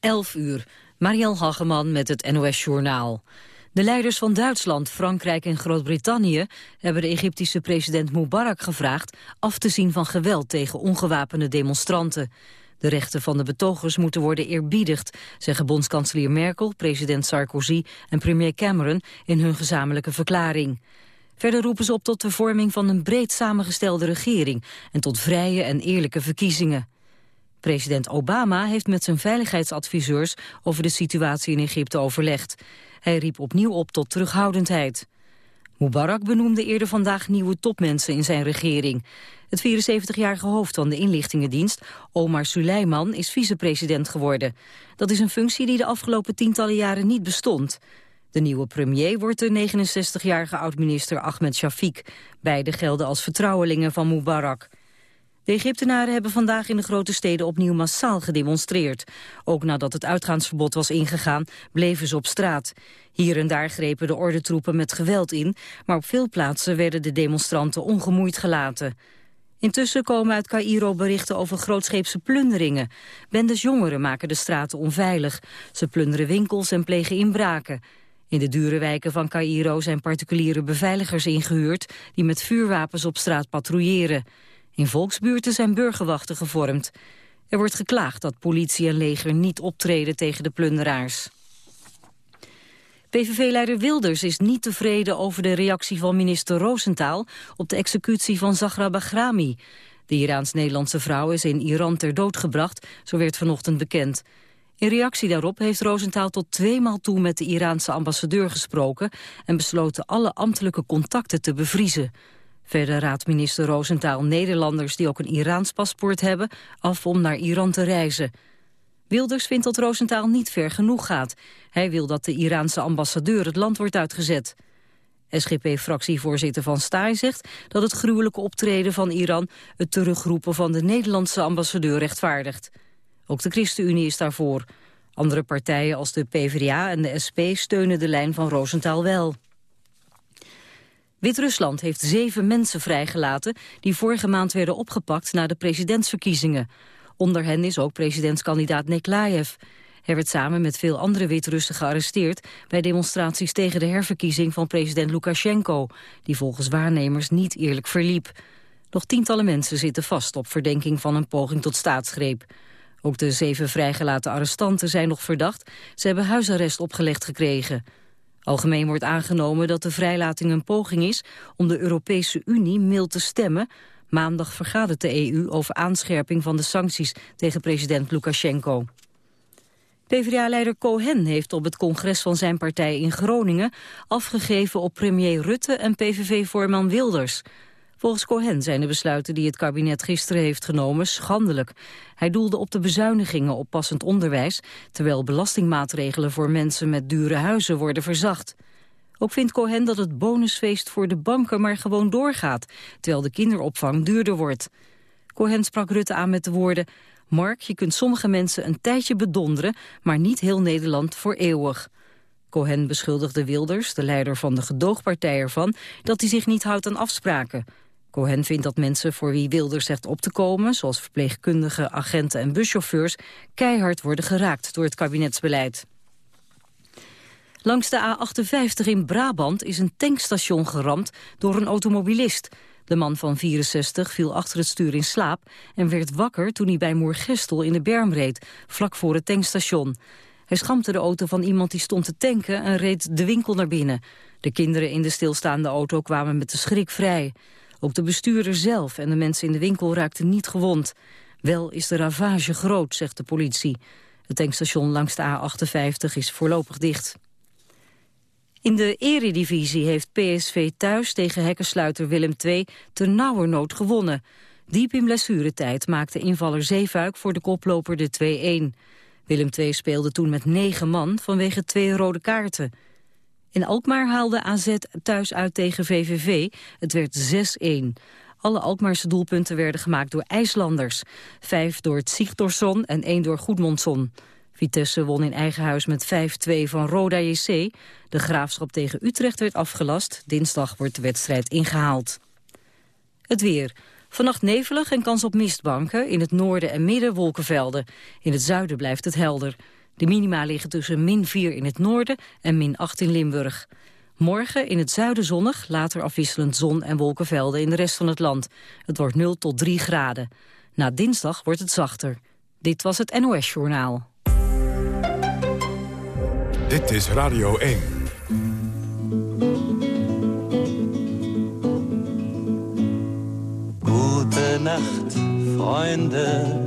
11 uur. Marielle Hageman met het NOS Journaal. De leiders van Duitsland, Frankrijk en Groot-Brittannië... hebben de Egyptische president Mubarak gevraagd... af te zien van geweld tegen ongewapende demonstranten. De rechten van de betogers moeten worden eerbiedigd... zeggen bondskanselier Merkel, president Sarkozy en premier Cameron... in hun gezamenlijke verklaring. Verder roepen ze op tot de vorming van een breed samengestelde regering... en tot vrije en eerlijke verkiezingen. President Obama heeft met zijn veiligheidsadviseurs over de situatie in Egypte overlegd. Hij riep opnieuw op tot terughoudendheid. Mubarak benoemde eerder vandaag nieuwe topmensen in zijn regering. Het 74-jarige hoofd van de inlichtingendienst, Omar Suleiman, is vicepresident geworden. Dat is een functie die de afgelopen tientallen jaren niet bestond. De nieuwe premier wordt de 69-jarige oud-minister Ahmed Shafiq. Beide gelden als vertrouwelingen van Mubarak. De Egyptenaren hebben vandaag in de grote steden opnieuw massaal gedemonstreerd. Ook nadat het uitgaansverbod was ingegaan, bleven ze op straat. Hier en daar grepen de ordentroepen met geweld in, maar op veel plaatsen werden de demonstranten ongemoeid gelaten. Intussen komen uit Cairo berichten over grootscheepse plunderingen. Bendes jongeren maken de straten onveilig. Ze plunderen winkels en plegen inbraken. In de dure wijken van Cairo zijn particuliere beveiligers ingehuurd... die met vuurwapens op straat patrouilleren. In volksbuurten zijn burgerwachten gevormd. Er wordt geklaagd dat politie en leger niet optreden tegen de plunderaars. PVV-leider Wilders is niet tevreden over de reactie van minister Roosentaal op de executie van Zahra Bahrami. De Iraans-Nederlandse vrouw is in Iran ter dood gebracht, zo werd vanochtend bekend. In reactie daarop heeft Roosentaal tot tweemaal toe met de Iraanse ambassadeur gesproken en besloten alle ambtelijke contacten te bevriezen. Verder raadt minister Roosentaal Nederlanders die ook een Iraans paspoort hebben af om naar Iran te reizen. Wilders vindt dat Roosentaal niet ver genoeg gaat. Hij wil dat de Iraanse ambassadeur het land wordt uitgezet. SGP-fractievoorzitter Van Staaij zegt dat het gruwelijke optreden van Iran het terugroepen van de Nederlandse ambassadeur rechtvaardigt. Ook de ChristenUnie is daarvoor. Andere partijen als de PvdA en de SP steunen de lijn van Roosentaal wel. Wit-Rusland heeft zeven mensen vrijgelaten die vorige maand werden opgepakt na de presidentsverkiezingen. Onder hen is ook presidentskandidaat Neklayev. Hij werd samen met veel andere Wit-Russen gearresteerd bij demonstraties tegen de herverkiezing van president Lukashenko, die volgens waarnemers niet eerlijk verliep. Nog tientallen mensen zitten vast op verdenking van een poging tot staatsgreep. Ook de zeven vrijgelaten arrestanten zijn nog verdacht. Ze hebben huisarrest opgelegd gekregen. Algemeen wordt aangenomen dat de vrijlating een poging is om de Europese Unie mild te stemmen. Maandag vergadert de EU over aanscherping van de sancties tegen president Lukashenko. PvdA-leider Cohen heeft op het congres van zijn partij in Groningen afgegeven op premier Rutte en PVV-voorman Wilders. Volgens Cohen zijn de besluiten die het kabinet gisteren heeft genomen schandelijk. Hij doelde op de bezuinigingen op passend onderwijs... terwijl belastingmaatregelen voor mensen met dure huizen worden verzacht. Ook vindt Cohen dat het bonusfeest voor de banken maar gewoon doorgaat... terwijl de kinderopvang duurder wordt. Cohen sprak Rutte aan met de woorden... Mark, je kunt sommige mensen een tijdje bedonderen... maar niet heel Nederland voor eeuwig. Cohen beschuldigde Wilders, de leider van de gedoogpartij ervan... dat hij zich niet houdt aan afspraken. Cohen vindt dat mensen voor wie Wilders zegt op te komen... zoals verpleegkundigen, agenten en buschauffeurs... keihard worden geraakt door het kabinetsbeleid. Langs de A58 in Brabant is een tankstation geramd door een automobilist. De man van 64 viel achter het stuur in slaap en werd wakker toen hij bij Moergestel in de berm reed, vlak voor het tankstation. Hij schampte de auto van iemand die stond te tanken en reed de winkel naar binnen. De kinderen in de stilstaande auto kwamen met de schrik vrij. Ook de bestuurder zelf en de mensen in de winkel raakten niet gewond. Wel is de ravage groot, zegt de politie. Het tankstation langs de A58 is voorlopig dicht. In de eredivisie heeft PSV thuis tegen hekkensluiter Willem II nauwer gewonnen. Diep in blessuretijd maakte invaller Zeefuik voor de koploper de 2-1. Willem II speelde toen met negen man vanwege twee rode kaarten. In Alkmaar haalde AZ thuis uit tegen VVV. Het werd 6-1. Alle Alkmaarse doelpunten werden gemaakt door IJslanders. Vijf door Sigtorsson en één door Goedmondson. Vitesse won in eigen huis met 5-2 van Roda JC. De graafschap tegen Utrecht werd afgelast. Dinsdag wordt de wedstrijd ingehaald. Het weer. Vannacht nevelig en kans op mistbanken. In het noorden en midden wolkenvelden. In het zuiden blijft het helder. De minima liggen tussen min 4 in het noorden en min 8 in Limburg. Morgen in het zuiden zonnig, later afwisselend zon en wolkenvelden in de rest van het land. Het wordt 0 tot 3 graden. Na dinsdag wordt het zachter. Dit was het NOS Journaal. Dit is Radio 1. Gute Nacht, Freunde.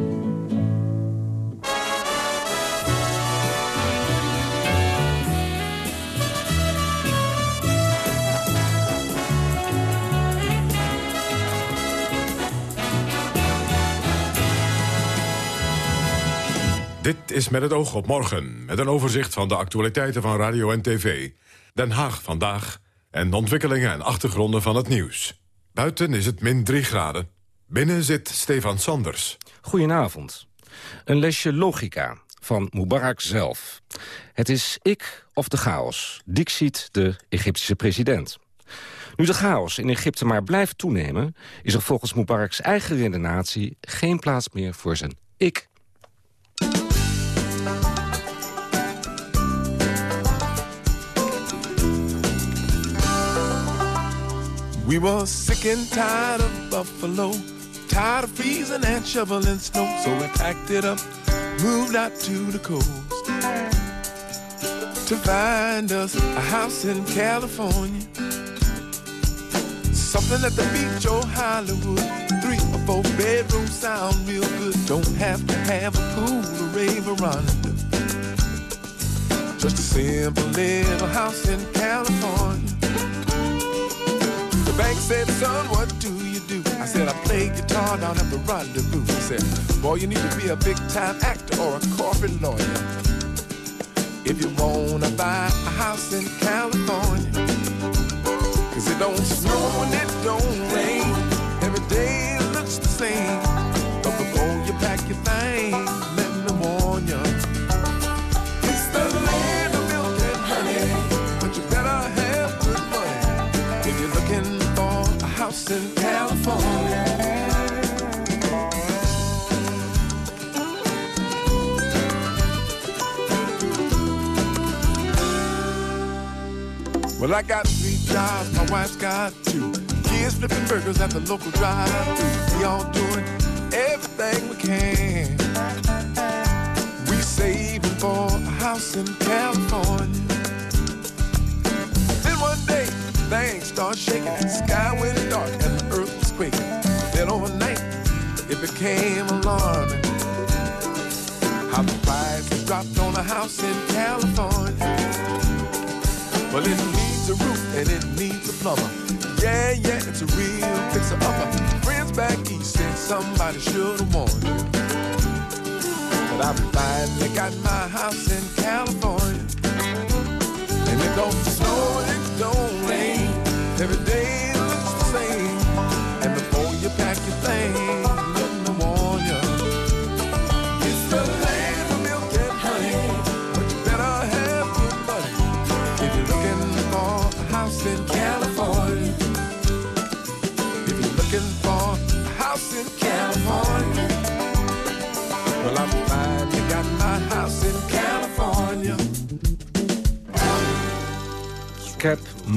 Dit is met het oog op morgen, met een overzicht van de actualiteiten van radio en tv. Den Haag vandaag en de ontwikkelingen en achtergronden van het nieuws. Buiten is het min 3 graden. Binnen zit Stefan Sanders. Goedenavond. Een lesje logica van Mubarak zelf. Het is ik of de chaos, dixit de Egyptische president. Nu de chaos in Egypte maar blijft toenemen... is er volgens Mubaraks eigen redenatie geen plaats meer voor zijn ik. We were sick and tired of Buffalo, tired of freezing and shoveling snow. So we packed it up, moved out to the coast to find us a house in California. Something at the beach or Hollywood. Three or four bedrooms sound real good. Don't have to have a pool or rave under. Just a simple little house in California. The bank said, son, what do you do? I said, I play guitar down at the rendezvous. He said, boy, you need to be a big time actor or a corporate lawyer. If you wanna buy a house in California, cause it don't snow and it don't rain. Every day looks the same. Well, I got three jobs, my wife's got two. Kids flipping burgers at the local drive-thru. We all doing everything we can. We saving for a house in California. Then one day, things start shaking. The Sky went dark and the earth was quaking. Then overnight, it became alarming. How the price dropped on a house in California. Well, it needs a roof and it needs a plumber. Yeah, yeah, it's a real fixer upper. Friends back east said somebody should have warned you. But I finally got my house in California. And it don't snow and it don't rain. Every day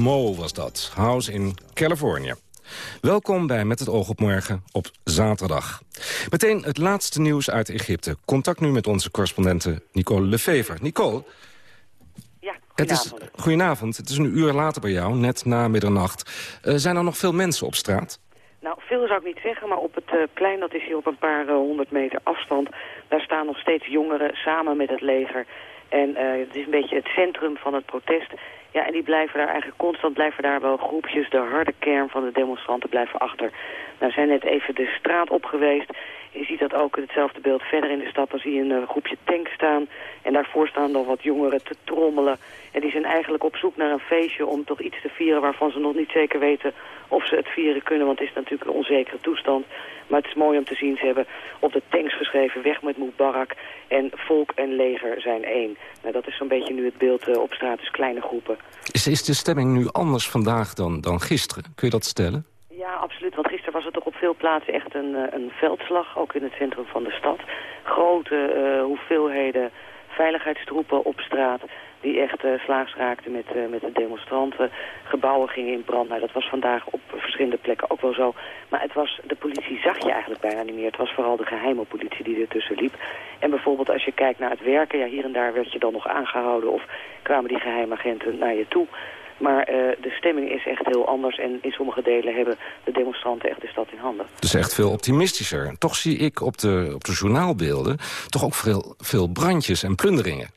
Mo was dat, House in California. Welkom bij Met het oog op morgen op zaterdag. Meteen het laatste nieuws uit Egypte. Contact nu met onze correspondente Nicole Lefever. Nicole, Ja, het is, goedenavond. goedenavond. Het is een uur later bij jou, net na middernacht. Eh, zijn er nog veel mensen op straat? Nou, veel zou ik niet zeggen, maar op het eh, plein, dat is hier op een paar eh, honderd meter afstand... daar staan nog steeds jongeren samen met het leger. En het is een beetje het centrum van het protest. Ja, en die blijven daar eigenlijk constant, blijven daar wel groepjes... de harde kern van de demonstranten blijven achter. Nou, zijn net even de straat op geweest. Je ziet dat ook hetzelfde beeld verder in de stad. Dan zie je een groepje tanks staan. En daarvoor staan dan wat jongeren te trommelen. En die zijn eigenlijk op zoek naar een feestje om toch iets te vieren... waarvan ze nog niet zeker weten of ze het vieren kunnen. Want het is natuurlijk een onzekere toestand. Maar het is mooi om te zien. Ze hebben op de tanks geschreven... weg met Mubarak. En volk en leger zijn één. Nou, dat is zo'n beetje nu het beeld uh, op straat. Dus kleine groepen. Is, is de stemming nu anders vandaag dan, dan gisteren? Kun je dat stellen? Ja, absoluut. Want was het toch op veel plaatsen echt een, uh, een veldslag. Ook in het centrum van de stad. Grote uh, hoeveelheden veiligheidstroepen op straat die echt uh, slaags raakten met, met de demonstranten. Gebouwen gingen in brand. Nou, dat was vandaag op verschillende plekken ook wel zo. Maar het was, de politie zag je eigenlijk bijna niet meer. Het was vooral de geheime politie die ertussen liep. En bijvoorbeeld als je kijkt naar het werken, ja, hier en daar werd je dan nog aangehouden of kwamen die geheimagenten naar je toe. Maar uh, de stemming is echt heel anders en in sommige delen hebben de demonstranten echt de stad in handen. Dus echt veel optimistischer. Toch zie ik op de, op de journaalbeelden toch ook veel, veel brandjes en plunderingen.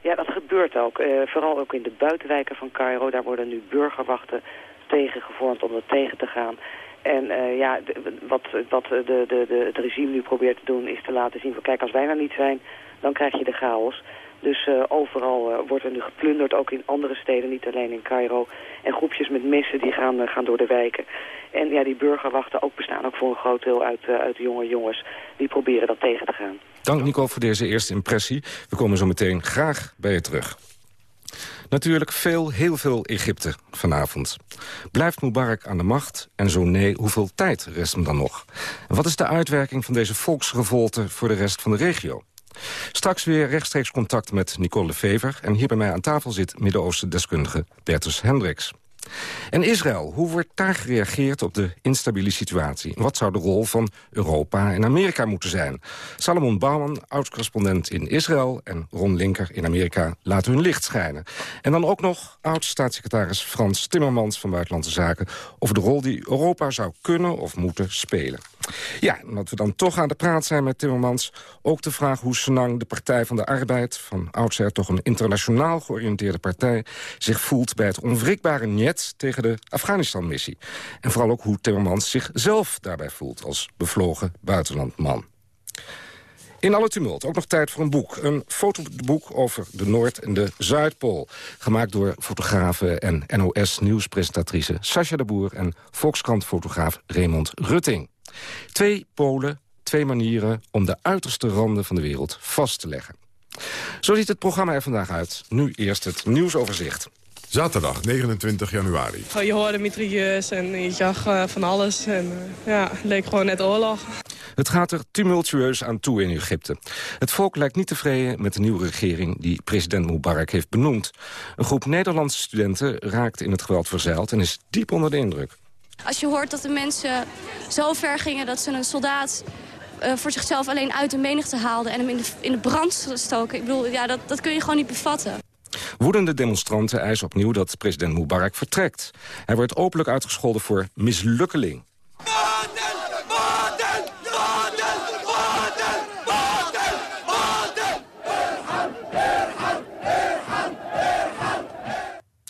Ja, dat gebeurt ook. Uh, vooral ook in de buitenwijken van Cairo. Daar worden nu burgerwachten tegen gevormd om dat tegen te gaan. En uh, ja, wat, wat de, de, de, het regime nu probeert te doen is te laten zien van kijk, als wij nou niet zijn, dan krijg je de chaos. Dus uh, overal uh, wordt er nu geplunderd, ook in andere steden, niet alleen in Cairo. En groepjes met messen die gaan, uh, gaan door de wijken. En ja, die burgerwachten ook bestaan ook voor een groot deel uit, uit jonge jongens. Die proberen dat tegen te gaan. Dank Nico voor deze eerste impressie. We komen zo meteen graag bij je terug. Natuurlijk veel, heel veel Egypte vanavond. Blijft Mubarak aan de macht? En zo nee, hoeveel tijd rest hem dan nog? En wat is de uitwerking van deze volksrevolte voor de rest van de regio? Straks weer rechtstreeks contact met Nicole Fever... en hier bij mij aan tafel zit Midden-Oosten-deskundige Bertus Hendricks. En Israël, hoe wordt daar gereageerd op de instabiele situatie? Wat zou de rol van Europa en Amerika moeten zijn? Salomon Bouwman, oud-correspondent in Israël... en Ron Linker in Amerika laten hun licht schijnen. En dan ook nog oud-staatssecretaris Frans Timmermans van Buitenlandse Zaken... over de rol die Europa zou kunnen of moeten spelen. Ja, omdat we dan toch aan de praat zijn met Timmermans... ook de vraag hoe Senang, de Partij van de Arbeid... van oudsher toch een internationaal georiënteerde partij... zich voelt bij het onwrikbare tegen de Afghanistan-missie. En vooral ook hoe Timmermans zichzelf daarbij voelt... als bevlogen buitenlandman. In alle tumult ook nog tijd voor een boek. Een fotoboek over de Noord- en de Zuidpool. Gemaakt door fotografe en NOS-nieuwspresentatrice Sascha de Boer... en Volkskrant-fotograaf Raymond Rutting. Twee polen, twee manieren om de uiterste randen van de wereld vast te leggen. Zo ziet het programma er vandaag uit. Nu eerst het nieuwsoverzicht. Zaterdag 29 januari. Je hoorde mitrailleurs en je zag uh, van alles. En uh, ja, het leek gewoon net oorlog. Het gaat er tumultueus aan toe in Egypte. Het volk lijkt niet tevreden met de nieuwe regering die president Mubarak heeft benoemd. Een groep Nederlandse studenten raakt in het geweld verzeild en is diep onder de indruk. Als je hoort dat de mensen zo ver gingen dat ze een soldaat uh, voor zichzelf alleen uit de menigte haalden... en hem in de, in de brand stoken, ik bedoel, ja, dat, dat kun je gewoon niet bevatten. Woedende demonstranten eisen opnieuw dat president Mubarak vertrekt. Hij wordt openlijk uitgescholden voor mislukkeling.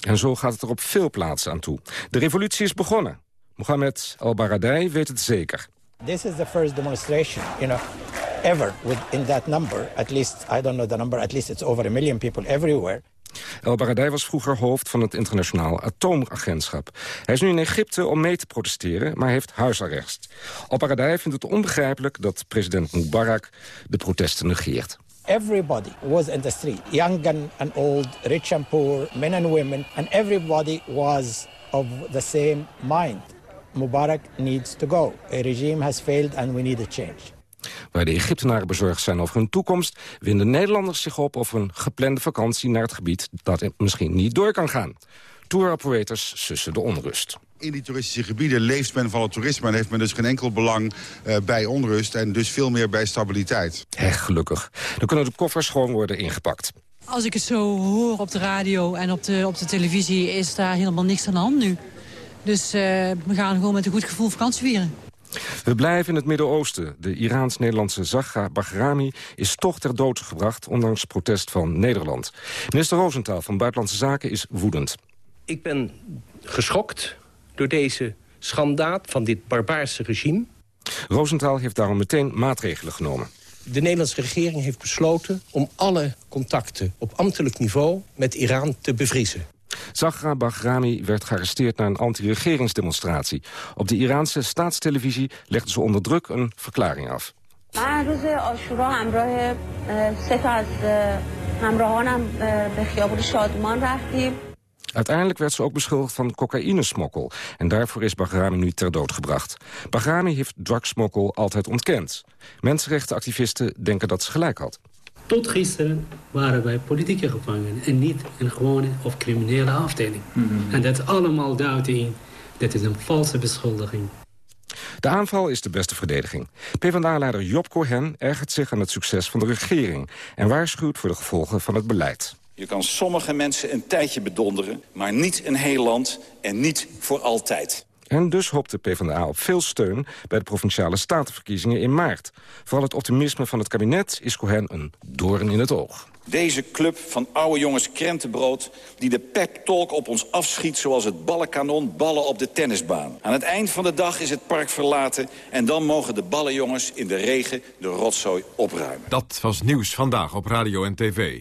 En zo gaat het er op veel plaatsen aan toe. De revolutie is begonnen. Mohamed al-Baradei weet het zeker. This is the first demonstration, you know, ever in that number. At least, I don't know the number, at least it's over a million people everywhere. El Baradei was vroeger hoofd van het internationaal atoomagentschap. Hij is nu in Egypte om mee te protesteren, maar heeft huisarrest. El Baradei vindt het onbegrijpelijk dat president Mubarak de protesten negeert. Everybody was in the street, young and old, rich and poor, men and women, and everybody was of the same mind. Mubarak needs to go. A regime has failed and we need a change. Waar de Egyptenaren bezorgd zijn over hun toekomst... winden Nederlanders zich op over een geplande vakantie naar het gebied... dat misschien niet door kan gaan. Tour operators sussen de onrust. In die toeristische gebieden leeft men van het toerisme... en heeft men dus geen enkel belang uh, bij onrust... en dus veel meer bij stabiliteit. Echt gelukkig. Dan kunnen de koffers gewoon worden ingepakt. Als ik het zo hoor op de radio en op de, op de televisie... is daar helemaal niks aan de hand nu. Dus uh, we gaan gewoon met een goed gevoel vakantie vieren. We blijven in het Midden-Oosten. De Iraans-Nederlandse Zagha Bahrami is toch ter dood gebracht... ondanks protest van Nederland. Minister Roosentaal van Buitenlandse Zaken is woedend. Ik ben geschokt door deze schandaad van dit barbaarse regime. Rosenthal heeft daarom meteen maatregelen genomen. De Nederlandse regering heeft besloten om alle contacten op ambtelijk niveau met Iran te bevriezen. Zahra Bahrami werd gearresteerd na een anti-regeringsdemonstratie. Op de Iraanse staatstelevisie legde ze onder druk een verklaring af. Uiteindelijk werd ze ook beschuldigd van cocaïnesmokkel. En daarvoor is Bahrami nu ter dood gebracht. Bahrami heeft drugsmokkel altijd ontkend. Mensenrechtenactivisten denken dat ze gelijk had. Tot gisteren waren wij politieke gevangenen en niet een gewone of criminele afdeling. Mhm. En dat allemaal duidt in, dat is een valse beschuldiging. De aanval is de beste verdediging. PvdA-leider Job Cohen ergert zich aan het succes van de regering... en waarschuwt voor de gevolgen van het beleid. Je kan sommige mensen een tijdje bedonderen, maar niet een heel land en niet voor altijd. En dus hoopt de PvdA op veel steun bij de Provinciale Statenverkiezingen in maart. Vooral het optimisme van het kabinet is Cohen een doorn in het oog. Deze club van oude jongens krentenbrood... die de pep-talk op ons afschiet zoals het ballenkanon ballen op de tennisbaan. Aan het eind van de dag is het park verlaten... en dan mogen de ballenjongens in de regen de rotzooi opruimen. Dat was Nieuws Vandaag op Radio en TV.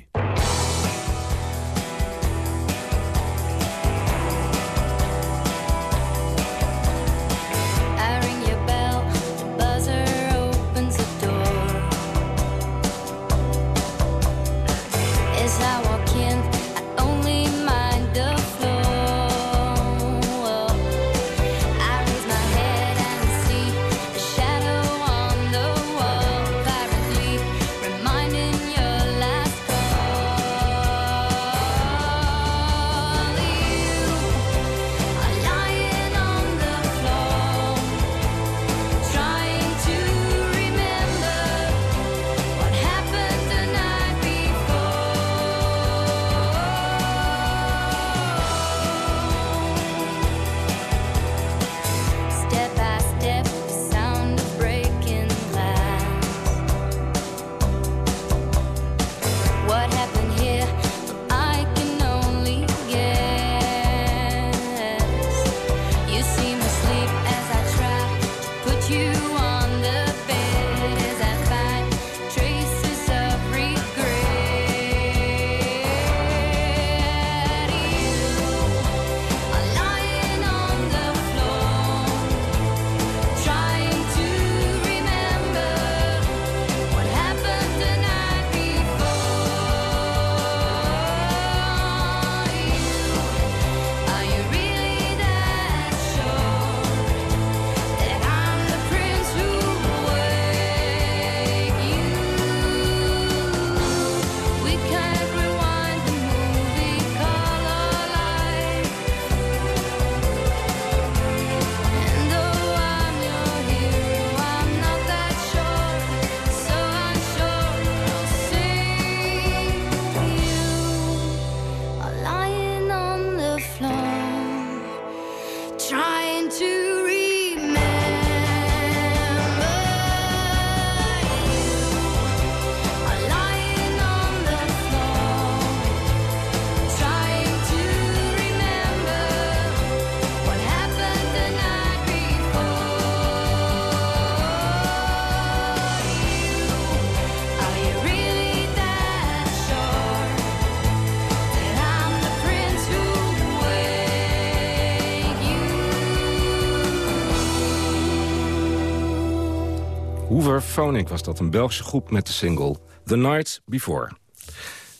Phonic was dat, een Belgische groep met de single The Night Before.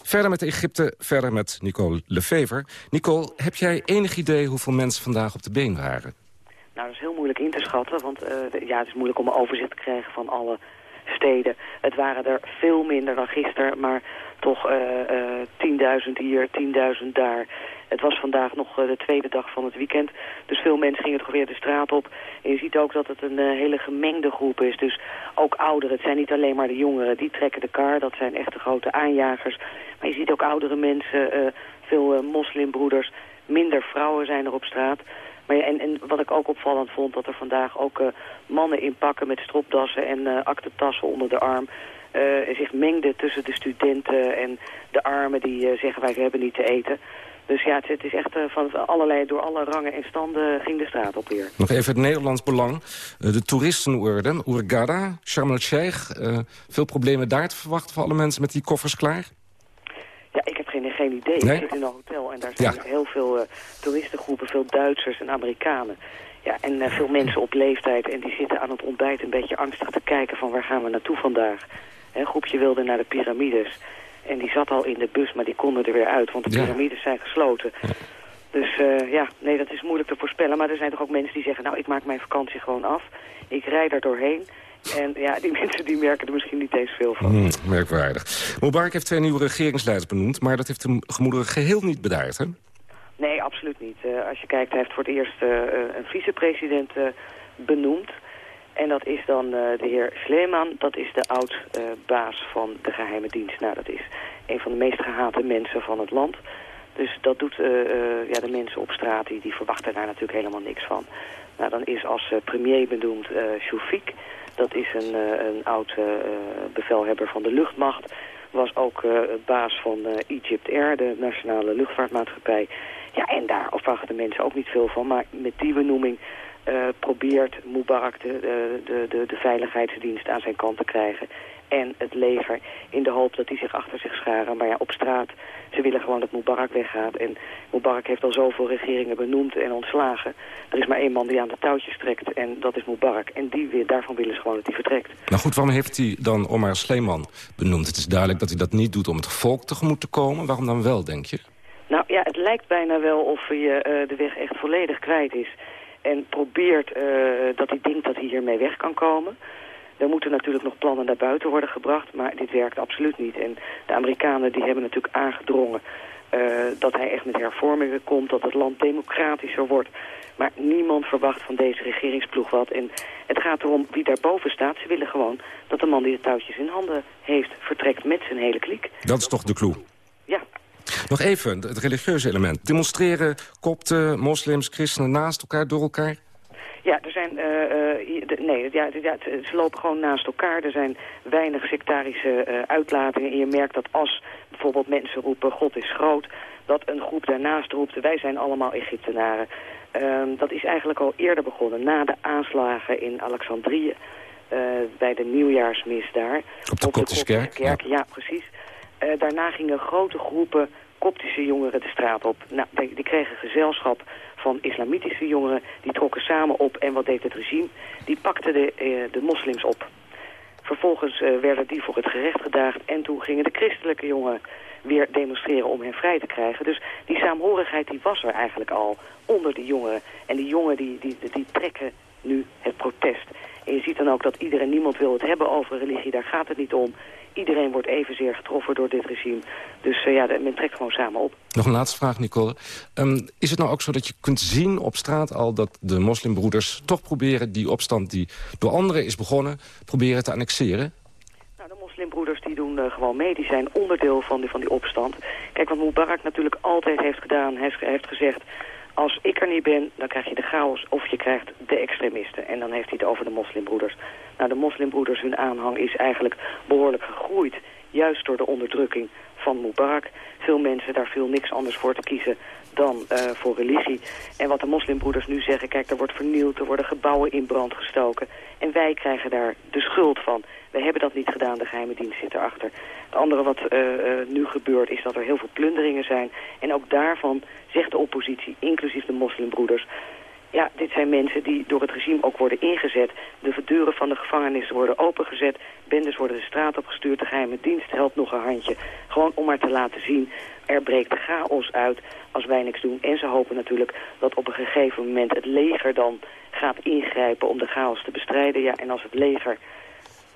Verder met Egypte, verder met Nicole Lefever. Nicole, heb jij enig idee hoeveel mensen vandaag op de been waren? Nou, dat is heel moeilijk in te schatten, want uh, ja, het is moeilijk om een overzicht te krijgen van alle steden. Het waren er veel minder dan gisteren, maar toch uh, uh, 10.000 hier, 10.000 daar. Het was vandaag nog eh, de tweede dag van het weekend. Dus veel mensen gingen toch weer de straat op. En je ziet ook dat het een eh, hele gemengde groep is. Dus ook ouderen. Het zijn niet alleen maar de jongeren. Die trekken de kar. Dat zijn echt de grote aanjagers. Maar je ziet ook oudere mensen. Eh, veel moslimbroeders. Minder vrouwen zijn er op straat. Maar en, en wat ik ook opvallend vond, dat er vandaag ook mannen in pakken met stropdassen en uh, aktentassen onder de arm zich mengden tussen de studenten en de armen die zeggen wij hebben niet te eten. Dus ja, het, is echt van allerlei, door alle rangen en standen ging de straat op weer. Nog even het Nederlands belang. de toeristenorde, Oergada, Sharm el-Sheikh. veel problemen daar te verwachten voor alle mensen met die koffers klaar? Ja, ik heb geen, geen idee. Nee? Ik zit in een hotel en daar zijn heel veel toeristengroepen, veel Duitsers en Amerikanen. Ja, en uh, veel mensen op leeftijd en die zitten aan het ontbijt een beetje angstig te kijken van waar gaan we naartoe vandaag. Een groepje wilde naar de piramides en die zat al in de bus, maar die konden er weer uit, want de piramides zijn gesloten. Dus uh, ja, nee, dat is moeilijk te voorspellen. Maar er zijn toch ook mensen die zeggen, nou, ik maak mijn vakantie gewoon af. Ik rijd er doorheen. En ja, die mensen die merken er misschien niet eens veel van. Hmm, merkwaardig. Mubarak heeft twee nieuwe regeringsleiders benoemd... maar dat heeft de gemoederen geheel niet bedaard, hè? Nee, absoluut niet. Uh, als je kijkt, hij heeft voor het eerst uh, een vicepresident benoemd. En dat is dan de heer Sleeman. Dat is de oud-baas van de geheime dienst. Nou, dat is een van de meest gehate mensen van het land. Dus dat doet ja, de mensen op straat, die, die verwachten daar natuurlijk helemaal niks van. Nou, dan is als premier benoemd Shoufik. Dat is een, een oud bevelhebber van de luchtmacht was ook baas van Egypt Air, de nationale luchtvaartmaatschappij. Ja, en daar verwachten mensen ook niet veel van. Maar met die benoeming uh, probeert Mubarak de, de, de, de veiligheidsdienst aan zijn kant te krijgen. En het leger in de hoop dat die zich achter zich scharen. Maar ja, op straat, ze willen gewoon dat Mubarak weggaat. En Mubarak heeft al zoveel regeringen benoemd en ontslagen. Er is maar één man die aan de touwtjes trekt en dat is Mubarak. En die, daarvan willen ze gewoon dat hij vertrekt. Nou goed, waarom heeft hij dan Omar Sleeman benoemd? Het is duidelijk dat hij dat niet doet om het volk tegemoet te komen. Waarom dan wel, denk je? Nou ja, het lijkt bijna wel of hij uh, de weg echt volledig kwijt is. En probeert uh, dat hij denkt dat hij hiermee weg kan komen. Er moeten natuurlijk nog plannen naar buiten worden gebracht, maar dit werkt absoluut niet. En de Amerikanen die hebben natuurlijk aangedrongen uh, dat hij echt met hervormingen komt, dat het land democratischer wordt. Maar niemand verwacht van deze regeringsploeg wat. En het gaat erom wie daarboven staat. Ze willen gewoon dat de man die de touwtjes in handen heeft... vertrekt met zijn hele kliek. Dat is toch de clue? Ja. Nog even, het religieuze element. Demonstreren kopten, moslims, christenen naast elkaar, door elkaar? Ja, er zijn, uh, uh, de, nee, ja, ja, ze lopen gewoon naast elkaar. Er zijn weinig sectarische uh, uitlatingen. En je merkt dat als bijvoorbeeld mensen roepen, God is groot, dat een groep daarnaast roept, wij zijn allemaal Egyptenaren. dat is eigenlijk al eerder begonnen, na de aanslagen in Alexandrië, bij de nieuwjaarsmis daar. Op de Koptische kerk? Ja. ja, precies. Daarna gingen grote groepen koptische jongeren de straat op. Nou, die, die kregen gezelschap van islamitische jongeren. Die trokken samen op en wat deed het regime? Die pakte de, uh, de moslims op. Vervolgens uh, werden die voor het gerecht gedaagd en toen gingen de christelijke jongeren weer demonstreren om hen vrij te krijgen. Dus die saamhorigheid die was er eigenlijk al onder de jongeren. En die jongeren die, die, die trekken nu het protest. En je ziet dan ook dat iedereen, niemand wil het hebben over religie, daar gaat het niet om iedereen wordt evenzeer getroffen door dit regime. Dus uh, ja, men trekt gewoon samen op. Nog een laatste vraag, Nicole. Um, is het nou ook zo dat je kunt zien op straat al... dat de moslimbroeders toch proberen die opstand die door anderen is begonnen... proberen te annexeren? Nou, de moslimbroeders die doen uh, gewoon mee. Die zijn onderdeel van die, van die opstand. Kijk, wat Mubarak natuurlijk altijd heeft gedaan... hij heeft gezegd als ik er niet ben, dan krijg je de chaos of je krijgt de extremisten. En dan heeft hij het over de moslimbroeders. Nou, de moslimbroeders, hun aanhang is eigenlijk behoorlijk gegroeid. Juist door de onderdrukking van Mubarak. Veel mensen, daar viel niks anders voor te kiezen dan uh, voor religie. En wat de moslimbroeders nu zeggen, kijk, er wordt vernield, er worden gebouwen in brand gestoken. En wij krijgen daar de schuld van. We hebben dat niet gedaan, de geheime dienst zit erachter. Het andere wat uh, uh, nu gebeurt is dat er heel veel plunderingen zijn. En ook daarvan zegt de oppositie, inclusief de moslimbroeders... Ja, dit zijn mensen die door het regime ook worden ingezet. De deuren van de gevangenissen worden opengezet. Bendes worden de straat opgestuurd. De geheime dienst helpt nog een handje. Gewoon om maar te laten zien, er breekt chaos uit als wij niks doen. En ze hopen natuurlijk dat op een gegeven moment het leger dan gaat ingrijpen om de chaos te bestrijden. Ja, en als het leger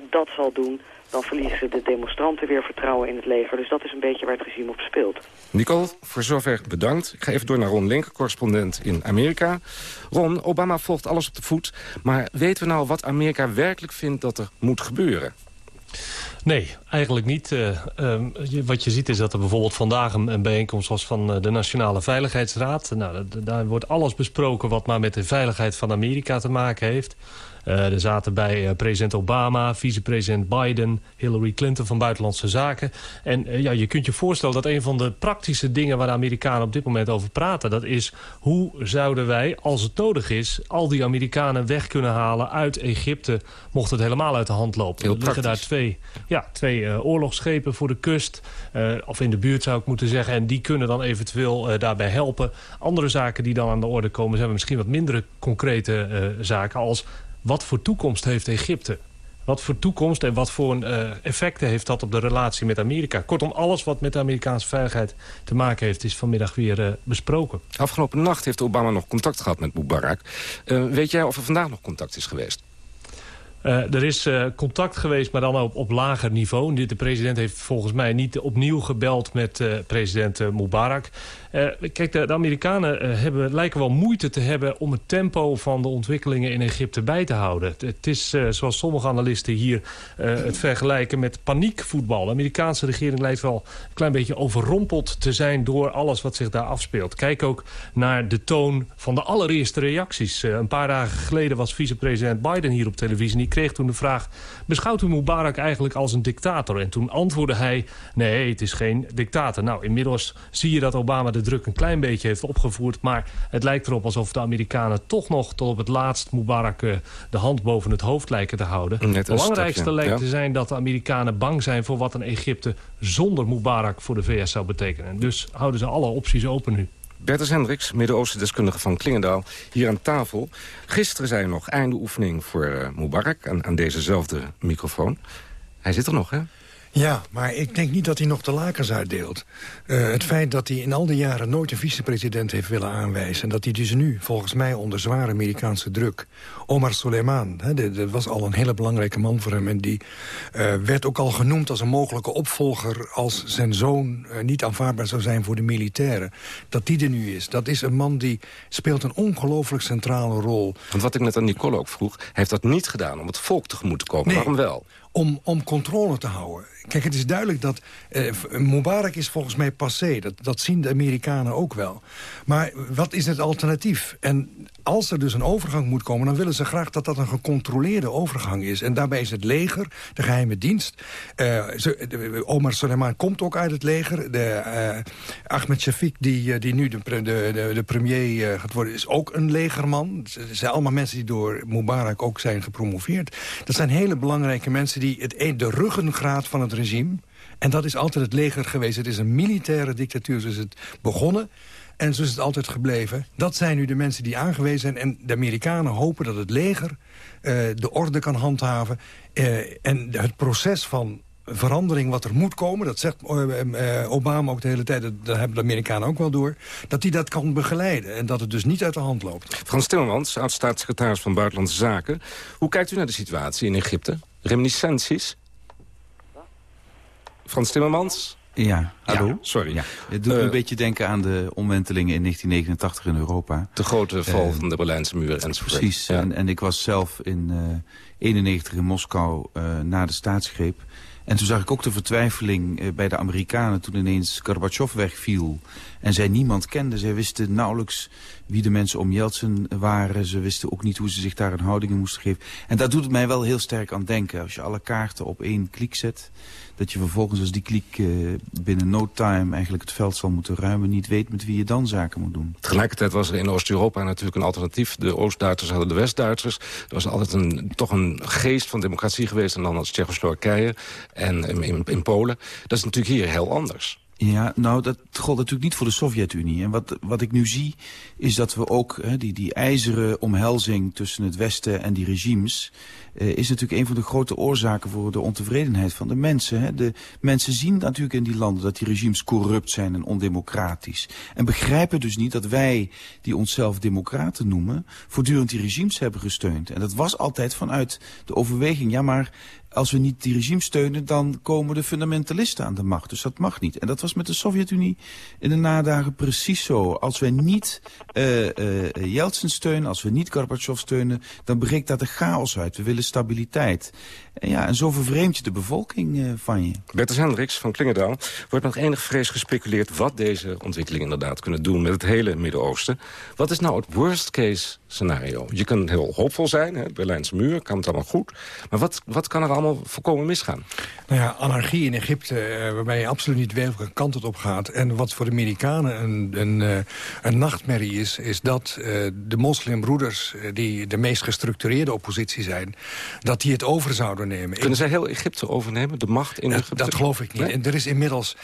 dat zal doen, dan verliezen de demonstranten weer vertrouwen in het leger. Dus dat is een beetje waar het regime op speelt. Nicole, voor zover bedankt. Ik ga even door naar Ron Link, correspondent in Amerika. Ron, Obama volgt alles op de voet. Maar weten we nou wat Amerika werkelijk vindt dat er moet gebeuren? Nee, eigenlijk niet. Uh, uh, wat je ziet is dat er bijvoorbeeld vandaag een, een bijeenkomst was van uh, de Nationale Veiligheidsraad. Nou, daar wordt alles besproken wat maar met de veiligheid van Amerika te maken heeft. Er zaten bij president Obama, vicepresident Biden... Hillary Clinton van Buitenlandse Zaken. En ja, je kunt je voorstellen dat een van de praktische dingen... waar de Amerikanen op dit moment over praten... dat is hoe zouden wij, als het nodig is... al die Amerikanen weg kunnen halen uit Egypte... mocht het helemaal uit de hand lopen. Er liggen daar twee, ja, twee oorlogsschepen voor de kust... of in de buurt zou ik moeten zeggen. En die kunnen dan eventueel daarbij helpen. Andere zaken die dan aan de orde komen... zijn misschien wat minder concrete uh, zaken als... wat voor toekomst heeft Egypte? Wat voor toekomst en wat voor uh, effecten heeft dat op de relatie met Amerika? Kortom, alles wat met de Amerikaanse veiligheid te maken heeft... is vanmiddag weer uh, besproken. Afgelopen nacht heeft Obama nog contact gehad met Mubarak. weet jij of er vandaag nog contact is geweest? Uh, er is uh, contact geweest, maar dan op, op lager niveau. De president heeft volgens mij niet opnieuw gebeld met uh, president Mubarak. kijk, de, de Amerikanen hebben, lijken wel moeite te hebben... om het tempo van de ontwikkelingen in Egypte bij te houden. Het is, zoals sommige analisten hier het vergelijken met paniekvoetbal. De Amerikaanse regering lijkt wel een klein beetje overrompeld te zijn... door alles wat zich daar afspeelt. Kijk ook naar de toon van de allereerste reacties. een paar dagen geleden was vicepresident Biden hier op televisie kreeg toen de vraag... beschouwt u Mubarak eigenlijk als een dictator? En toen antwoordde hij, nee, het is geen dictator. Nou, inmiddels zie je dat Obama de druk een klein beetje heeft opgevoerd... maar het lijkt erop alsof de Amerikanen toch nog tot op het laatst... Mubarak uh, de hand boven het hoofd lijken te houden. Het belangrijkste lijkt ja. te zijn dat de Amerikanen bang zijn... voor wat een Egypte zonder Mubarak voor de VS zou betekenen. Dus houden ze alle opties open nu. Bertus Hendricks, Midden-Oosten-deskundige van Klingendaal, hier aan tafel. Gisteren zei nog einde oefening voor uh, Mubarak aan, aan dezezelfde microfoon. Hij zit er nog, hè? Ja, maar ik denk niet dat hij nog de lakens uitdeelt. Uh, het feit dat hij in al die jaren nooit een vicepresident heeft willen aanwijzen... en dat hij dus nu, volgens mij onder zware Amerikaanse druk... Omar Soleiman, hè, dat was al een hele belangrijke man voor hem... en die uh, werd ook al genoemd als een mogelijke opvolger... als zijn zoon uh, niet aanvaardbaar zou zijn voor de militairen. Dat die er nu is, dat is een man die speelt een ongelooflijk centrale rol. Want wat ik net aan Nicole ook vroeg... hij heeft dat niet gedaan om het volk tegemoet te komen. Nee. Waarom wel? om, om controle te houden. Kijk, het is duidelijk dat... Uh, Mubarak is volgens mij passé. Dat, dat zien de Amerikanen ook wel. Maar wat is het alternatief? En als er dus een overgang moet komen... dan willen ze graag dat dat een gecontroleerde overgang is. En daarbij is het leger, de geheime dienst... De, Omar Soleiman komt ook uit het leger. De, uh, Ahmed Shafiq, die, die nu de, de, de, premier gaat worden... is ook een legerman. Het zijn allemaal mensen die door Mubarak ook zijn gepromoveerd. Dat zijn hele belangrijke mensen die het, de ruggengraat van het regime... en dat is altijd het leger geweest. Het is een militaire dictatuur, zo is het begonnen... En zo is het altijd gebleven. Dat zijn nu de mensen die aangewezen zijn. En de Amerikanen hopen dat het leger uh, de orde kan handhaven. Uh, en het proces van verandering wat er moet komen... dat zegt uh, Obama ook de hele tijd, dat hebben de Amerikanen ook wel door... dat hij dat kan begeleiden en dat het dus niet uit de hand loopt. Frans Timmermans, oud-staatssecretaris van Buitenlandse Zaken. Hoe kijkt u naar de situatie in Egypte? Reminiscenties? Frans Timmermans? Ja, hallo? Ja, sorry. Ja. Het doet uh, een beetje denken aan de omwentelingen in 1989 in Europa. De grote val uh, van de Berlijnse muur enzovoort. Precies. Ja. En, en, ik was zelf in uh, 91 in Moskou na de staatsgreep. En toen zag ik ook de vertwijfeling bij de Amerikanen toen ineens Gorbachev wegviel. En zij niemand kende. Zij wisten nauwelijks wie de mensen om Yeltsin waren. Ze wisten ook niet hoe ze zich daar een houding in moesten geven. En daar doet het mij wel heel sterk aan denken. Als je alle kaarten op één klik zet dat je vervolgens als die kliek uh, binnen no time eigenlijk het veld zal moeten ruimen... niet weet met wie je dan zaken moet doen. Tegelijkertijd was er in Oost-Europa natuurlijk een alternatief. De Oost-Duitsers hadden de West-Duitsers. Er was altijd een, toch een geest van democratie geweest... en dan als Tsjechoslowakije en in Polen. Dat is natuurlijk hier heel anders. Ja, nou, dat gold natuurlijk niet voor de Sovjet-Unie. En wat, wat ik nu zie, is dat we ook hè, die, die ijzeren omhelzing tussen het Westen en die regimes... Uh, is natuurlijk een van de grote oorzaken voor de ontevredenheid van de mensen. Hè. De mensen zien natuurlijk in die landen dat die regimes corrupt zijn en ondemocratisch. En begrijpen dus niet dat wij, die onszelf democraten noemen... voortdurend die regimes hebben gesteund. En dat was altijd vanuit de overweging, ja maar als we niet die regime steunen, dan komen de fundamentalisten aan de macht. Dus dat mag niet. En dat was met de Sovjet-Unie in de nadagen precies zo. Als wij niet uh, uh, Yeltsin steunen, als we niet Gorbachev steunen, dan breekt daar de chaos uit. We willen stabiliteit. En, ja, en zo vervreemd je de bevolking uh, van je. Bertus Hendricks van Klingendaal. Wordt met enig vrees gespeculeerd wat deze ontwikkelingen inderdaad kunnen doen met het hele Midden-Oosten. Wat is nou het worst case scenario? Je kan heel hoopvol zijn, hè, Berlijnse muur, kan het allemaal goed. Maar wat, wat kan er allemaal voorkomen misgaan? Nou ja, anarchie in Egypte, uh, waarbij je absoluut niet weet welke kant het op gaat. En wat voor de Amerikanen een, een, uh, een nachtmerrie is, is dat uh, de moslimbroeders, die de meest gestructureerde oppositie zijn, dat die het over zouden nemen. Kunnen zij heel Egypte overnemen, de macht in Egypte? Dat geloof ik niet. Nee? En er is inmiddels,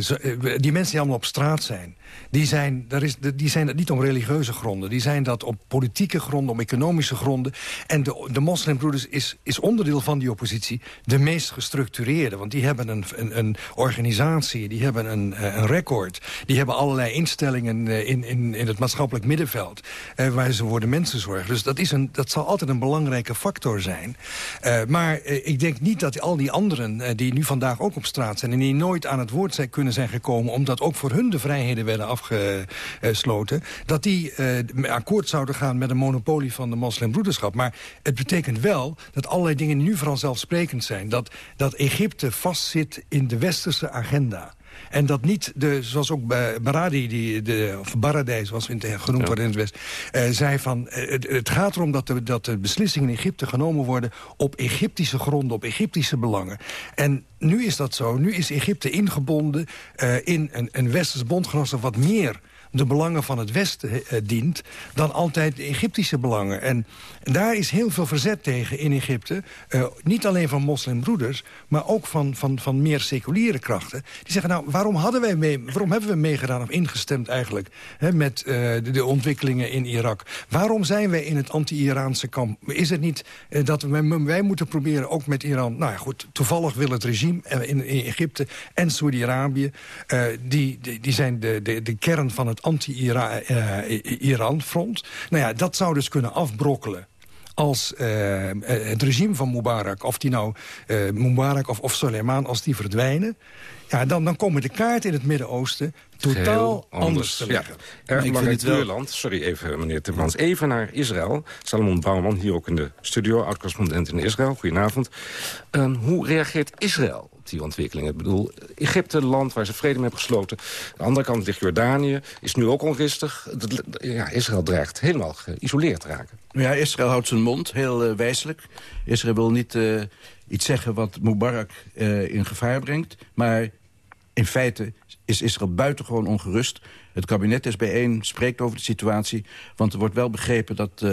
zo, die mensen die allemaal op straat zijn, die zijn, daar is, die zijn dat niet om religieuze gronden. Die zijn dat op politieke gronden, om economische gronden. En de, de moslimbroeders is, is onderdeel van die oppositie de meest gestructureerde. Want die hebben een, een, een organisatie, die hebben een, een record. Die hebben allerlei instellingen in, in, in het maatschappelijk middenveld. Eh, waar ze voor de mensen zorgen. Dus dat, is een, dat zal altijd een belangrijke factor zijn. Uh, maar uh, ik denk niet dat al die anderen die nu vandaag ook op straat zijn... en die nooit aan het woord zijn, kunnen zijn gekomen... omdat ook voor hun de vrijheden werden afgesloten... dat die uh, akkoord zouden gaan met een monopolie van de moslimbroederschap. Maar het betekent wel dat allerlei dingen nu vanzelfsprekend zijn. Dat, dat Egypte vastzit in de westerse agenda. En dat niet, de, zoals ook Baradi, die, de, of Baradij, zoals het genoemd ja. wordt in het West... Uh, zei van, uh, het, het, gaat erom dat de, dat de beslissingen in Egypte genomen worden... op Egyptische gronden, op Egyptische belangen. En nu is dat zo. Nu is Egypte ingebonden uh, in een, een westers bondgenootschap... wat meer de belangen van het Westen uh, dient... dan altijd de Egyptische belangen. En daar is heel veel verzet tegen in Egypte. Uh, niet alleen van moslimbroeders, maar ook van, van, van meer seculiere krachten. Die zeggen, nou, waarom, hadden wij mee, waarom hebben we meegedaan of ingestemd eigenlijk... Hè, met uh, de, ontwikkelingen in Irak? Waarom zijn wij in het anti-Iraanse kamp? Is het niet dat wij, wij, moeten proberen, ook met Iran... nou ja, goed, toevallig wil het regime in, in Egypte en Saudi-Arabië... die, die, die zijn de, de, de kern van het anti-Iran-front. nou ja, dat zou dus kunnen afbrokkelen als uh, het regime van Mubarak, of die nou uh, Mubarak of, of Soleiman, als die verdwijnen... Ja, dan, dan komen de kaarten in het Midden-Oosten totaal anders. anders te liggen. Ja. Erg belangrijk Duurland, sorry even meneer Timmermans, even naar Israël. Salomon Bouwman, hier ook in de studio, oud-correspondent in Israël. Goedenavond. Um, hoe reageert Israël die ontwikkeling. Ik bedoel, Egypte, land waar ze vrede mee hebben gesloten. Aan de andere kant ligt Jordanië, is nu ook onrustig. Ja, Israël dreigt helemaal geïsoleerd te raken. Ja, Israël houdt zijn mond, heel uh, wijselijk. Israël wil niet uh, iets zeggen wat Mubarak uh, in gevaar brengt. Maar in feite is Israël buitengewoon ongerust. Het kabinet is bijeen, spreekt over de situatie. Want er wordt wel begrepen dat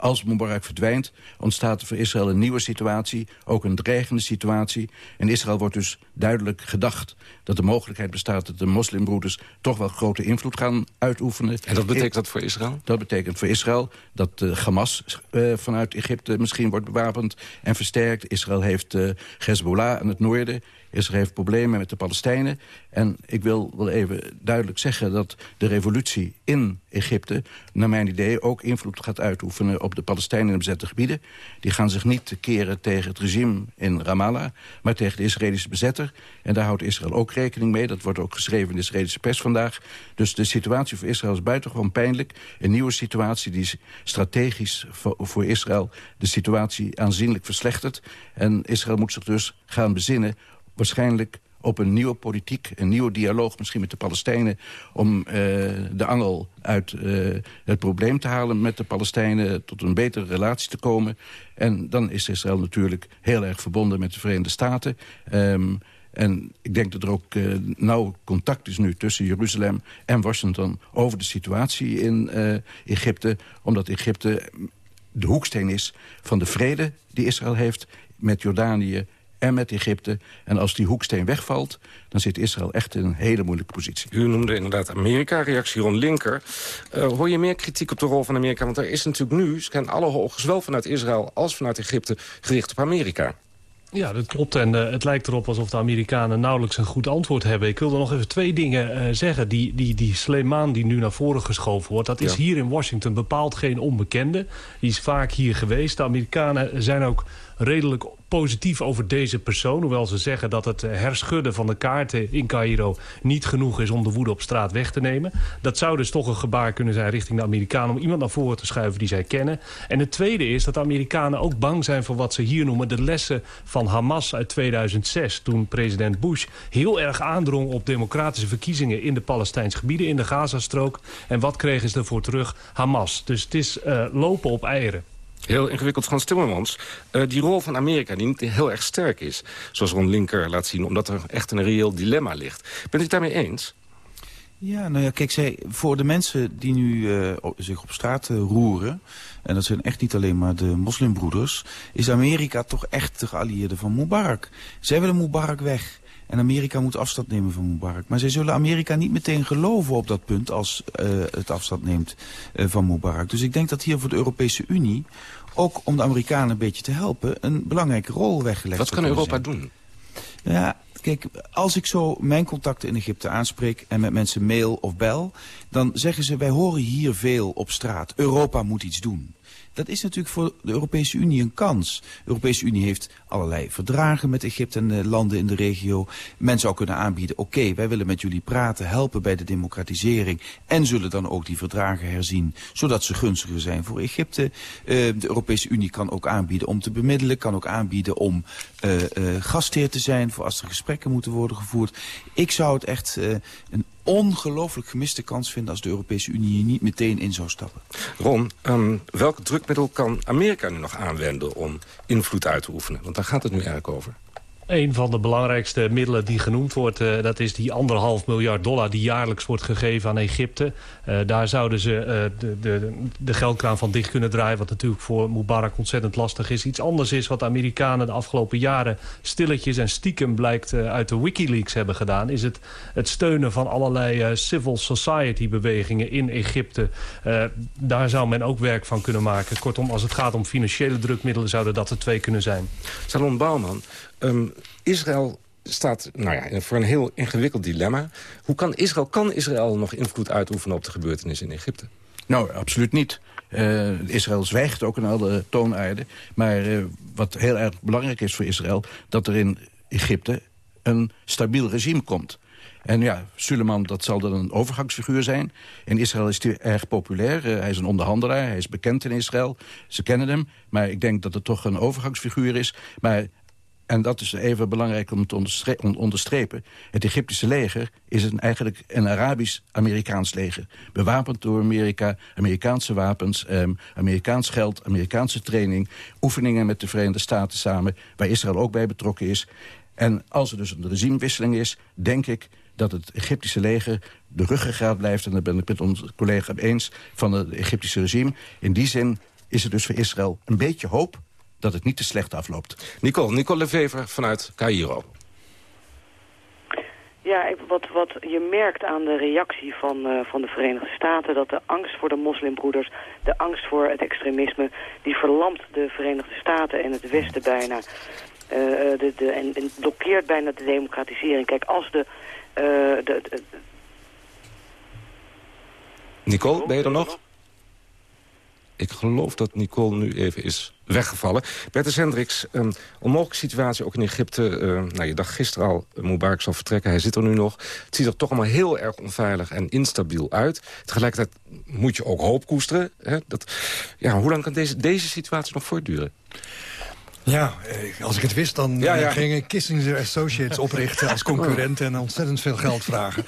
als Mubarak verdwijnt, ontstaat er voor Israël een nieuwe situatie. Ook een dreigende situatie. En Israël wordt dus duidelijk gedacht dat de mogelijkheid bestaat... dat de moslimbroeders toch wel grote invloed gaan uitoefenen. En dat betekent dat voor Israël? Dat betekent voor Israël dat uh, Hamas uh, vanuit Egypte misschien wordt bewapend en versterkt. Israël heeft uh, Hezbollah aan het noorden. Israël heeft problemen met de Palestijnen. En ik wil wel even duidelijk zeggen dat de revolutie in Egypte... naar mijn idee ook invloed gaat uitoefenen op de Palestijnen in de bezette gebieden. Die gaan zich niet keren tegen het regime in Ramallah... maar tegen de Israëlische bezetter. En daar houdt Israël ook rekening mee. Dat wordt ook geschreven in de Israëlische pers vandaag. Dus de situatie voor Israël is buitengewoon pijnlijk. Een nieuwe situatie die strategisch voor, Israël... de situatie aanzienlijk verslechtert. En Israël moet zich dus gaan bezinnen waarschijnlijk op een nieuwe politiek, een nieuwe dialoog misschien met de Palestijnen... om uh, de angel uit uh, het probleem te halen met de Palestijnen... tot een betere relatie te komen. En dan is Israël natuurlijk heel erg verbonden met de Verenigde Staten... Um, en ik denk dat er ook uh, nauw contact is nu tussen Jeruzalem en Washington... over de situatie in Egypte. Omdat Egypte de hoeksteen is van de vrede die Israël heeft met Jordanië en met Egypte. En als die hoeksteen wegvalt, dan zit Israël echt in een hele moeilijke positie. U noemde inderdaad Amerika, reactie Ron Linker. Uh, hoor je meer kritiek op de rol van Amerika? Want er is natuurlijk nu, zijn alle hoogtes, zowel vanuit Israël als vanuit Egypte, gericht op Amerika. Ja, dat klopt. En uh, het lijkt erop alsof de Amerikanen nauwelijks een goed antwoord hebben. Ik wilde nog even twee dingen uh, zeggen. Die, die, die Sleeman die nu naar voren geschoven wordt... dat is ja. hier in Washington bepaald geen onbekende. Die is vaak hier geweest. De Amerikanen zijn ook redelijk positief over deze persoon. Hoewel ze zeggen dat het herschudden van de kaarten in Cairo niet genoeg is om de woede op straat weg te nemen. Dat zou dus toch een gebaar kunnen zijn richting de Amerikanen om iemand naar voren te schuiven die zij kennen. En het tweede is dat de Amerikanen ook bang zijn voor wat ze hier noemen de lessen van Hamas uit 2006. Toen president Bush heel erg aandrong op democratische verkiezingen in de Palestijnse gebieden, in de Gazastrook. En wat kregen ze ervoor terug? Hamas. Dus het is uh, lopen op eieren. Heel ingewikkeld, Frans Timmermans. Uh, die rol van Amerika die niet heel erg sterk is. Zoals Ron Linker laat zien, omdat er echt een reëel dilemma ligt. Bent u het daarmee eens? Ja, nou ja, kijk, zij, voor de mensen die nu uh, zich op straat uh, roeren... en dat zijn echt niet alleen maar de moslimbroeders... is Amerika toch echt de geallieerde van Mubarak. Zij willen Mubarak weg. En Amerika moet afstand nemen van Mubarak. Maar zij zullen Amerika niet meteen geloven op dat punt als uh, het afstand neemt uh, van Mubarak. Dus ik denk dat hier voor de Europese Unie, ook om de Amerikanen een beetje te helpen, een belangrijke rol weggelegd Wat kan Europa zijn. doen? Ja, kijk, als ik zo mijn contacten in Egypte aanspreek en met mensen mail of bel, dan zeggen ze wij horen hier veel op straat. Europa moet iets doen. Dat is natuurlijk voor de Europese Unie een kans. De Europese Unie heeft allerlei verdragen met Egypte en de landen in de regio. Men zou kunnen aanbieden, oké, wij willen met jullie praten, helpen bij de democratisering... en zullen dan ook die verdragen herzien, zodat ze gunstiger zijn voor Egypte. Uh, de Europese Unie kan ook aanbieden om te bemiddelen, kan ook aanbieden om uh, uh, gastheer te zijn... voor als er gesprekken moeten worden gevoerd. Ik zou het echt een ongelooflijk gemiste kans vinden als de Europese Unie niet meteen in zou stappen. Ron, um, welk drukmiddel kan Amerika nu nog aanwenden om invloed uit te oefenen? Want daar gaat het nu eigenlijk over. Een van de belangrijkste middelen die genoemd wordt... Uh, dat is die anderhalf miljard dollar die jaarlijks wordt gegeven aan Egypte. Uh, daar zouden ze uh, de, de, de geldkraan van dicht kunnen draaien... wat natuurlijk voor Mubarak ontzettend lastig is. Iets anders is wat de Amerikanen de afgelopen jaren... stilletjes en stiekem blijkt uit de Wikileaks hebben gedaan... is het, het steunen van allerlei civil society bewegingen in Egypte. daar zou men ook werk van kunnen maken. Kortom, als het gaat om financiële drukmiddelen... zouden dat er twee kunnen zijn. Salon Bouwman, Um, Israël staat nou ja, voor een heel ingewikkeld dilemma. Hoe kan Israël, kan Israël nog invloed uitoefenen op de gebeurtenissen in Egypte? Nou, absoluut niet. Uh, Israël zwijgt ook in alle toonaarden. Maar uh, wat heel erg belangrijk is voor Israël... dat er in Egypte een stabiel regime komt. En ja, Suleiman, dat zal dan een overgangsfiguur zijn. In Israël is hij erg populair. Uh, hij is een onderhandelaar, hij is bekend in Israël. Ze kennen hem, maar ik denk dat het toch een overgangsfiguur is. Maar en dat is even belangrijk om te onderstrepen. Het Egyptische leger is een, eigenlijk een Arabisch-Amerikaans leger. Bewapend door Amerika, Amerikaanse wapens, um, Amerikaans geld, Amerikaanse training... oefeningen met de Verenigde Staten samen, waar Israël ook bij betrokken is. En als er dus een regimewisseling is, denk ik dat het Egyptische leger de ruggengraat blijft... en daar ben ik met onze collega eens, van het Egyptische regime. In die zin is er dus voor Israël een beetje hoop dat het niet te slecht afloopt. Nicole, Nicole Lefever vanuit Cairo. Ja, wat, wat je merkt aan de reactie van, uh, van de Verenigde Staten... dat de angst voor de moslimbroeders, de angst voor het extremisme... die verlamt de Verenigde Staten en het Westen bijna. Uh, de, de, en, en, blokkeert bijna de democratisering. Kijk, als de... Uh, de, de Nicole, ben je er nog? Ik geloof dat Nicole nu even is weggevallen. Bertus Hendricks, een onmogelijke situatie ook in Egypte. Uh, nou, je dacht gisteren al, Mubarak zal vertrekken, hij zit er nu nog. Het ziet er toch allemaal heel erg onveilig en instabiel uit. Tegelijkertijd moet je ook hoop koesteren. Hè? Dat, ja, hoe lang kan deze, deze situatie nog voortduren? Ja, eh, als ik het wist, dan ja, ja. ging ik Kissinger Associates oprichten als concurrent en ontzettend veel geld vragen.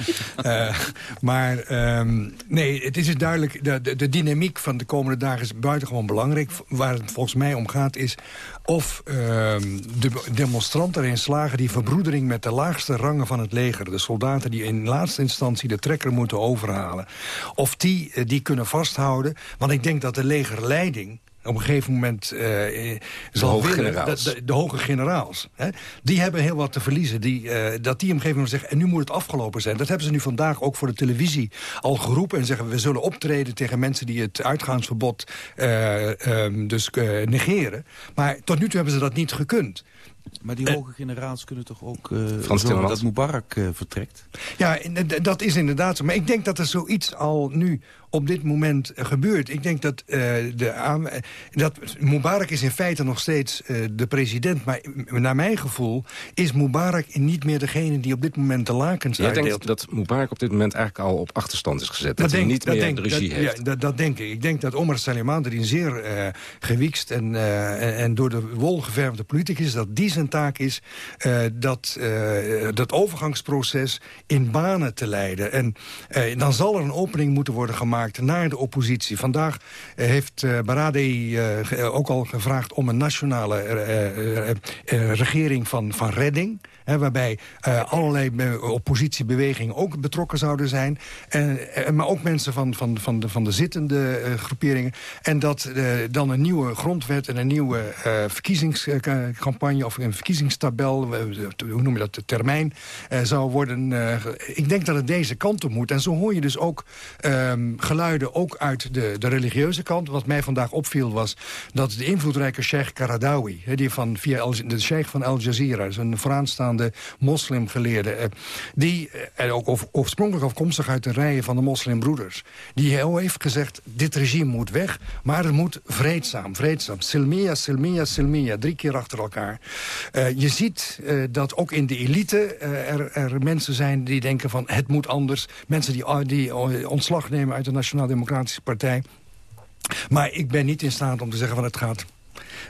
uh, maar um, nee, het is dus duidelijk, de, de, de, dynamiek van de komende dagen is buitengewoon belangrijk. Waar het volgens mij om gaat is of uh, de demonstranten erin slagen die verbroedering met de laagste rangen van het leger, de soldaten die in laatste instantie de trekker moeten overhalen, of die, die kunnen vasthouden. Want ik denk dat de legerleiding op een gegeven moment uh, zal de willen, de, de, de, hoge generaals. Hè, die hebben heel wat te verliezen. Die, uh, dat die op een gegeven moment zeggen, en nu moet het afgelopen zijn. Dat hebben ze nu vandaag ook voor de televisie al geroepen. En zeggen, we zullen optreden tegen mensen die het uitgaansverbod uh, um, dus negeren. Maar tot nu toe hebben ze dat niet gekund. Maar die hoge generaals kunnen toch ook uh, zorgen dat Mubarak uh, vertrekt? Ja, dat is inderdaad zo. Maar ik denk dat er zoiets al nu op dit moment gebeurt. Ik denk dat, uh, de, dat Mubarak is in feite nog steeds uh, de president. Maar naar mijn gevoel is Mubarak niet meer degene die op dit moment de lakens Jij uitdeelt. denkt dat Mubarak op dit moment eigenlijk al op achterstand is gezet. Dat, dat hij niet meer denk, de regie dat, heeft. Ja, dat, dat, denk ik. Ik denk dat Omar Saliman, die een zeer uh, gewiekst en, uh, en door de wol geverfde politicus is... dat die zijn taak is dat, dat overgangsproces in banen te leiden. En dan zal er een opening moeten worden gemaakt naar de oppositie. Vandaag heeft Baradei ook al gevraagd om een nationale regering van, van redding... Waarbij allerlei oppositiebewegingen ook betrokken zouden zijn. En, maar ook mensen van, van, van, de, van de zittende groeperingen. En dat dan een nieuwe grondwet en een nieuwe verkiezingscampagne... of een verkiezingstabel, hoe noem je dat, termijn, zou worden... ik denk dat het deze kant op moet. En zo hoor je dus ook um, geluiden ook uit de, de religieuze kant. Wat mij vandaag opviel was dat de invloedrijke sheikh Karadawi... die van, via El, de sheikh van Al Jazeera, dus een vooraanstaande moslimgeleerde... die en ook oorspronkelijk afkomstig uit de rijen van de moslimbroeders... die heeft gezegd, dit regime moet weg, maar het moet vreedzaam, vreedzaam. Silmia, Silmia, Silmia, drie keer achter elkaar. Uh, je ziet dat ook in de elite er, er, mensen zijn die denken van... het moet anders. Mensen die, die ontslag nemen uit de Nationaal Democratische Partij. Maar ik ben niet in staat om te zeggen van het gaat...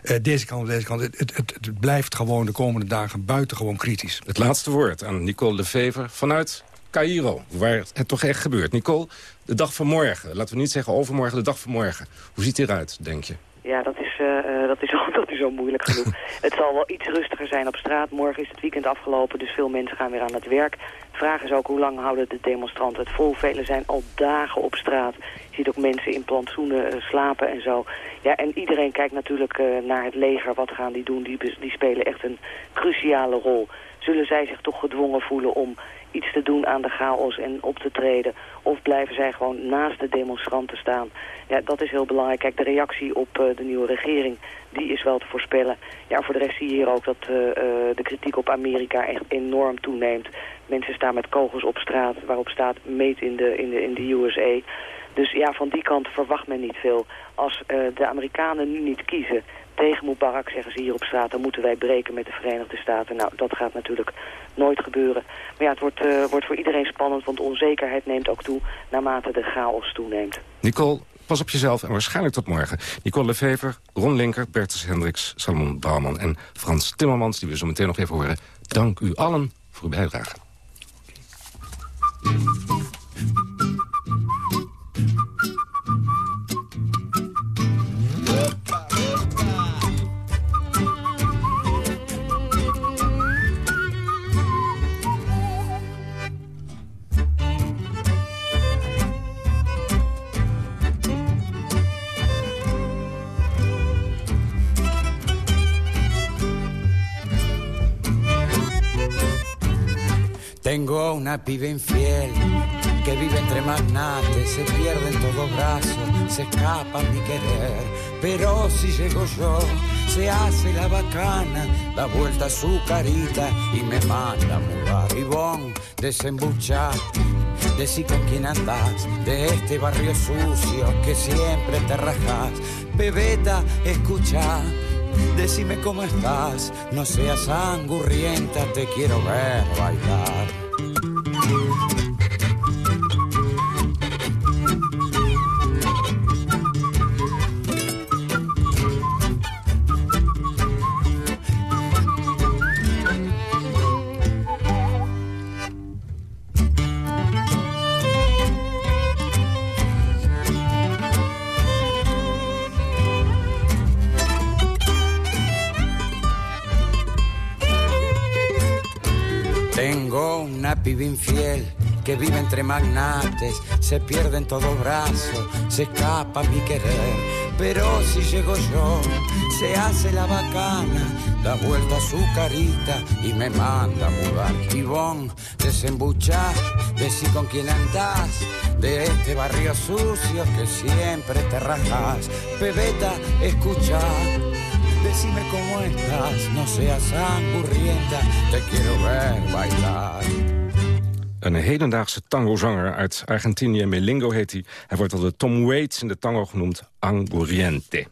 Uh, deze kant of deze kant. Het, het, het, het, blijft gewoon de komende dagen buitengewoon kritisch. Het laatste woord aan Nicole Lefever vanuit Cairo, waar het toch echt gebeurt. Nicole, de dag van morgen, laten we niet zeggen overmorgen, de dag van morgen. Hoe ziet die eruit, denk je? Ja, dat uh, dat is, al, dat is al moeilijk genoeg. het zal wel iets rustiger zijn op straat. Morgen is het weekend afgelopen, dus veel mensen gaan weer aan het werk. De vraag is ook hoe lang houden de demonstranten het vol. Velen zijn al dagen op straat. Je ziet ook mensen in plantsoenen uh, slapen en zo. Ja, en iedereen kijkt natuurlijk naar het leger. Wat gaan die doen? Die, die spelen echt een cruciale rol. Zullen zij zich toch gedwongen voelen om iets te doen aan de chaos en op te treden? Of blijven zij gewoon naast de demonstranten staan? Ja, dat is heel belangrijk. Kijk, de reactie op uh, de nieuwe regering, die is wel te voorspellen. Ja, voor de rest zie je hier ook dat uh, uh, de kritiek op Amerika echt enorm toeneemt. Mensen staan met kogels op straat, waarop staat meet in de, in de, in de USA. Dus ja, van die kant verwacht men niet veel. Als de Amerikanen nu niet kiezen tegen Mubarak, zeggen ze hier op straat... dan moeten wij breken met de Verenigde Staten. Nou, dat gaat natuurlijk nooit gebeuren. Maar ja, het wordt, uh, wordt voor iedereen spannend... want onzekerheid neemt ook toe naarmate de chaos toeneemt. Nicole, pas op jezelf en waarschijnlijk tot morgen. Nicole Lefever, Ron Linker, Bertus Hendricks, Salomon Bouwman en Frans Timmermans... die we zo meteen nog even horen. Dank u allen voor uw bijdrage. Tengo una pibe infiel que vive entre magnates, se pierde en todo brazo, se escapa mi querer. Pero si llego yo, se hace la bacana, da vuelta a su carita y me manda a mudar. Ribón, desembucha, decí con quién andás, de este barrio sucio que siempre te rajas. Bebeta, escucha. Decime cómo estás, no seas angurrienta, te quiero ver bailar. Pibe infiel que vive entre magnates, se pierde en todo brazo, se escapa mi querer. Pero si llego yo, se hace la bacana, da vuelta a su carita y me manda a mudar. Gibón, desembucha, decí con quién andás, de este barrio sucio que siempre te rajas. Bebeta, escucha. Decime cómo estás, no seas angurrienta, te quiero ver bailar. Een hedendaagse tangozanger uit Argentinië, Melingo heet hij. Hij wordt al de Tom Waits in de tango genoemd Anguriente.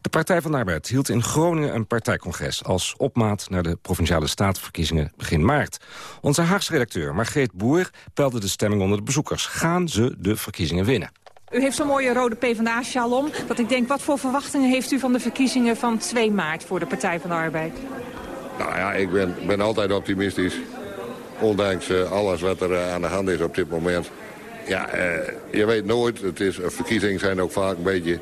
De Partij van de Arbeid hield in Groningen een partijcongres... als opmaat naar de Provinciale Statenverkiezingen begin maart. Onze Haagse redacteur Margreet Boer peilde de stemming onder de bezoekers. Gaan ze de verkiezingen winnen? U heeft zo'n mooie rode PvdA-sjaal. Dat ik denk, wat voor verwachtingen heeft u van de verkiezingen van 2 maart voor de Partij van de Arbeid? Nou ja, ik ben, altijd optimistisch. Ondanks uh, alles wat er uh, aan de hand is op dit moment. Ja, uh, je weet nooit. Het is, verkiezingen zijn ook vaak een beetje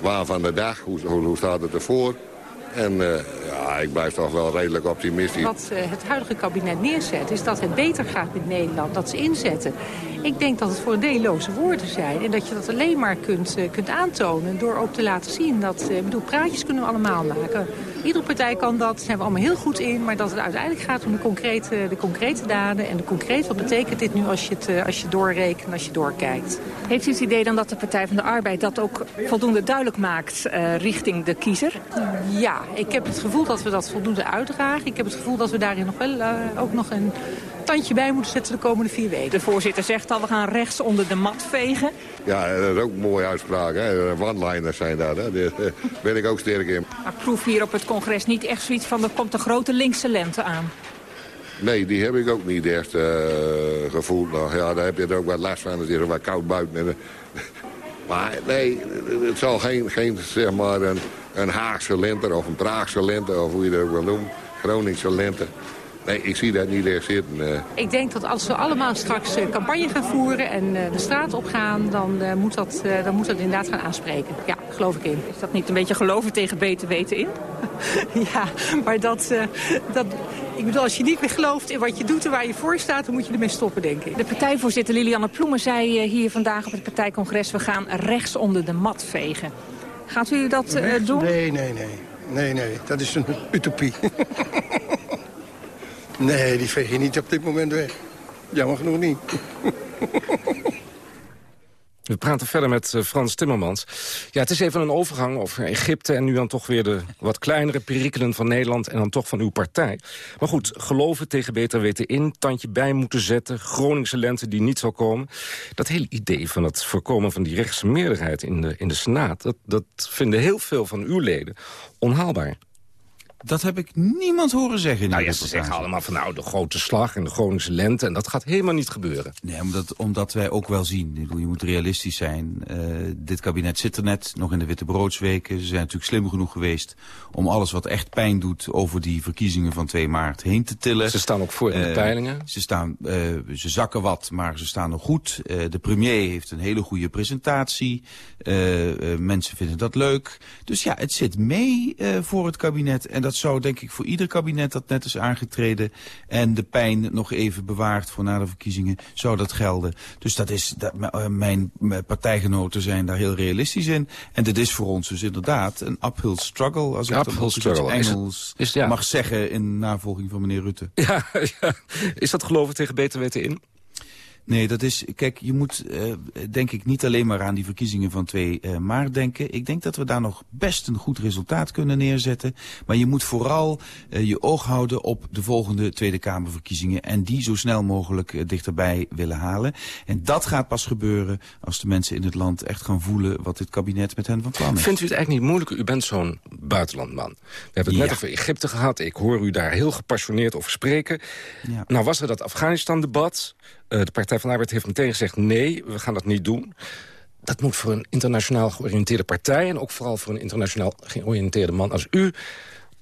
waar van de dag. Hoe, hoe staat het ervoor? En uh, ja, ik blijf toch wel redelijk optimistisch. Wat uh, het huidige kabinet neerzet, is dat het beter gaat met Nederland. Dat ze inzetten. Ik denk dat het voor deelloze woorden zijn. En dat je dat alleen maar kunt, uh, kunt aantonen door ook te laten zien. Dat, ik bedoel, praatjes kunnen we allemaal maken. Iedere partij kan dat, daar zijn we allemaal heel goed in. Maar dat het uiteindelijk gaat om de concrete, de concrete daden. En de concreet, wat betekent dit nu als je, het, als je doorrekent, als je doorkijkt. Heeft u het idee dan dat de Partij van de Arbeid dat ook voldoende duidelijk maakt richting de kiezer? Ja, ik heb het gevoel dat we dat voldoende uitdragen. Ik heb het gevoel dat we daarin nog wel uh, ook nog een tandje bij moeten zetten de komende vier weken. De voorzitter zegt al, we gaan rechts onder de mat vegen. Ja, dat is ook een mooie uitspraak. Hè? One-liners zijn dat. Hè? Daar ben ik ook sterk in. Maar ik proef hier op het congres niet echt zoiets van... er komt een grote linkse lente aan. Nee, die heb ik ook niet echt uh, gevoeld nog. Ja, daar heb je er ook wat last van. Het is wat koud buiten. Maar nee, het zal geen, geen zeg maar een, een Haagse lente of een Praagse lente... of hoe je dat ook wil noemen, Groningse lente. Nee, ik zie dat niet echt zitten. Uh. Ik denk dat als we allemaal straks uh, campagne gaan voeren en uh, de straat op gaan... Dan, moet dat, dan moet dat inderdaad gaan aanspreken. Ja, geloof ik in. Is dat niet een beetje geloven tegen beter weten in? ja, maar dat, dat... Ik bedoel, als je niet meer gelooft in wat je doet en waar je voor staat... dan moet je ermee stoppen, denk ik. De partijvoorzitter Lilianne Ploemen zei hier vandaag op het partijcongres... we gaan rechts onder de mat vegen. Gaat u dat doen? Nee, nee, nee. Nee, nee. Dat is een utopie. Nee, die veeg je niet op dit moment weg. Jammer genoeg niet. We praten verder met uh, Frans Timmermans. Ja, het is even een overgang over Egypte... en nu dan toch weer de wat kleinere perikelen van Nederland... en dan toch van uw partij. Maar goed, geloven tegen beter weten in... tandje bij moeten zetten, Groningse lente die niet zal komen. Dat hele idee van het voorkomen van die rechtse meerderheid in de, in de Senaat... Dat, dat vinden heel veel van uw leden onhaalbaar. Dat heb ik niemand horen zeggen. Nou ja, ze zeggen allemaal van nou, de grote slag en de Groningse lente. En dat gaat helemaal niet gebeuren. Nee, omdat, omdat wij ook wel zien. Je moet realistisch zijn. Uh, dit kabinet zit er net, nog in de witte broodsweken. Ze zijn natuurlijk slim genoeg geweest om alles wat echt pijn doet... over die verkiezingen van 2 maart heen te tillen. Ze staan ook voor in de uh, peilingen. Ze, staan, uh, ze zakken wat, maar ze staan nog goed. de premier heeft een hele goede presentatie. mensen vinden dat leuk. Dus ja, het zit mee voor het kabinet. En dat zou denk ik voor ieder kabinet dat net is aangetreden... en de pijn nog even bewaard voor na de verkiezingen, zou dat gelden. Dus dat is, dat, mijn partijgenoten zijn daar heel realistisch in. En dit is voor ons dus inderdaad een uphill struggle... als ik struggle. Engels is het, is, ja. mag zeggen in navolging van meneer Rutte. Ja, ja. Is dat geloven tegen beter weten in? Nee, dat is, kijk, je moet uh, denk ik niet alleen maar aan die verkiezingen van 2 uh, maart denken. Ik denk dat we daar nog best een goed resultaat kunnen neerzetten. Maar je moet vooral uh, je oog houden op de volgende Tweede Kamerverkiezingen. En die zo snel mogelijk dichterbij willen halen. En dat gaat pas gebeuren als de mensen in het land echt gaan voelen wat dit kabinet met hen van plan is. Vindt u het eigenlijk niet moeilijk? U bent zo'n buitenlandman. We hebben het ja. net over Egypte gehad. Ik hoor u daar heel gepassioneerd over spreken. Ja. Nou was er dat Afghanistan-debat. Uh, de Partij van de Arbeid heeft meteen gezegd... nee, we gaan dat niet doen. Dat moet voor een internationaal georiënteerde partij... en ook vooral voor een internationaal georiënteerde man als u...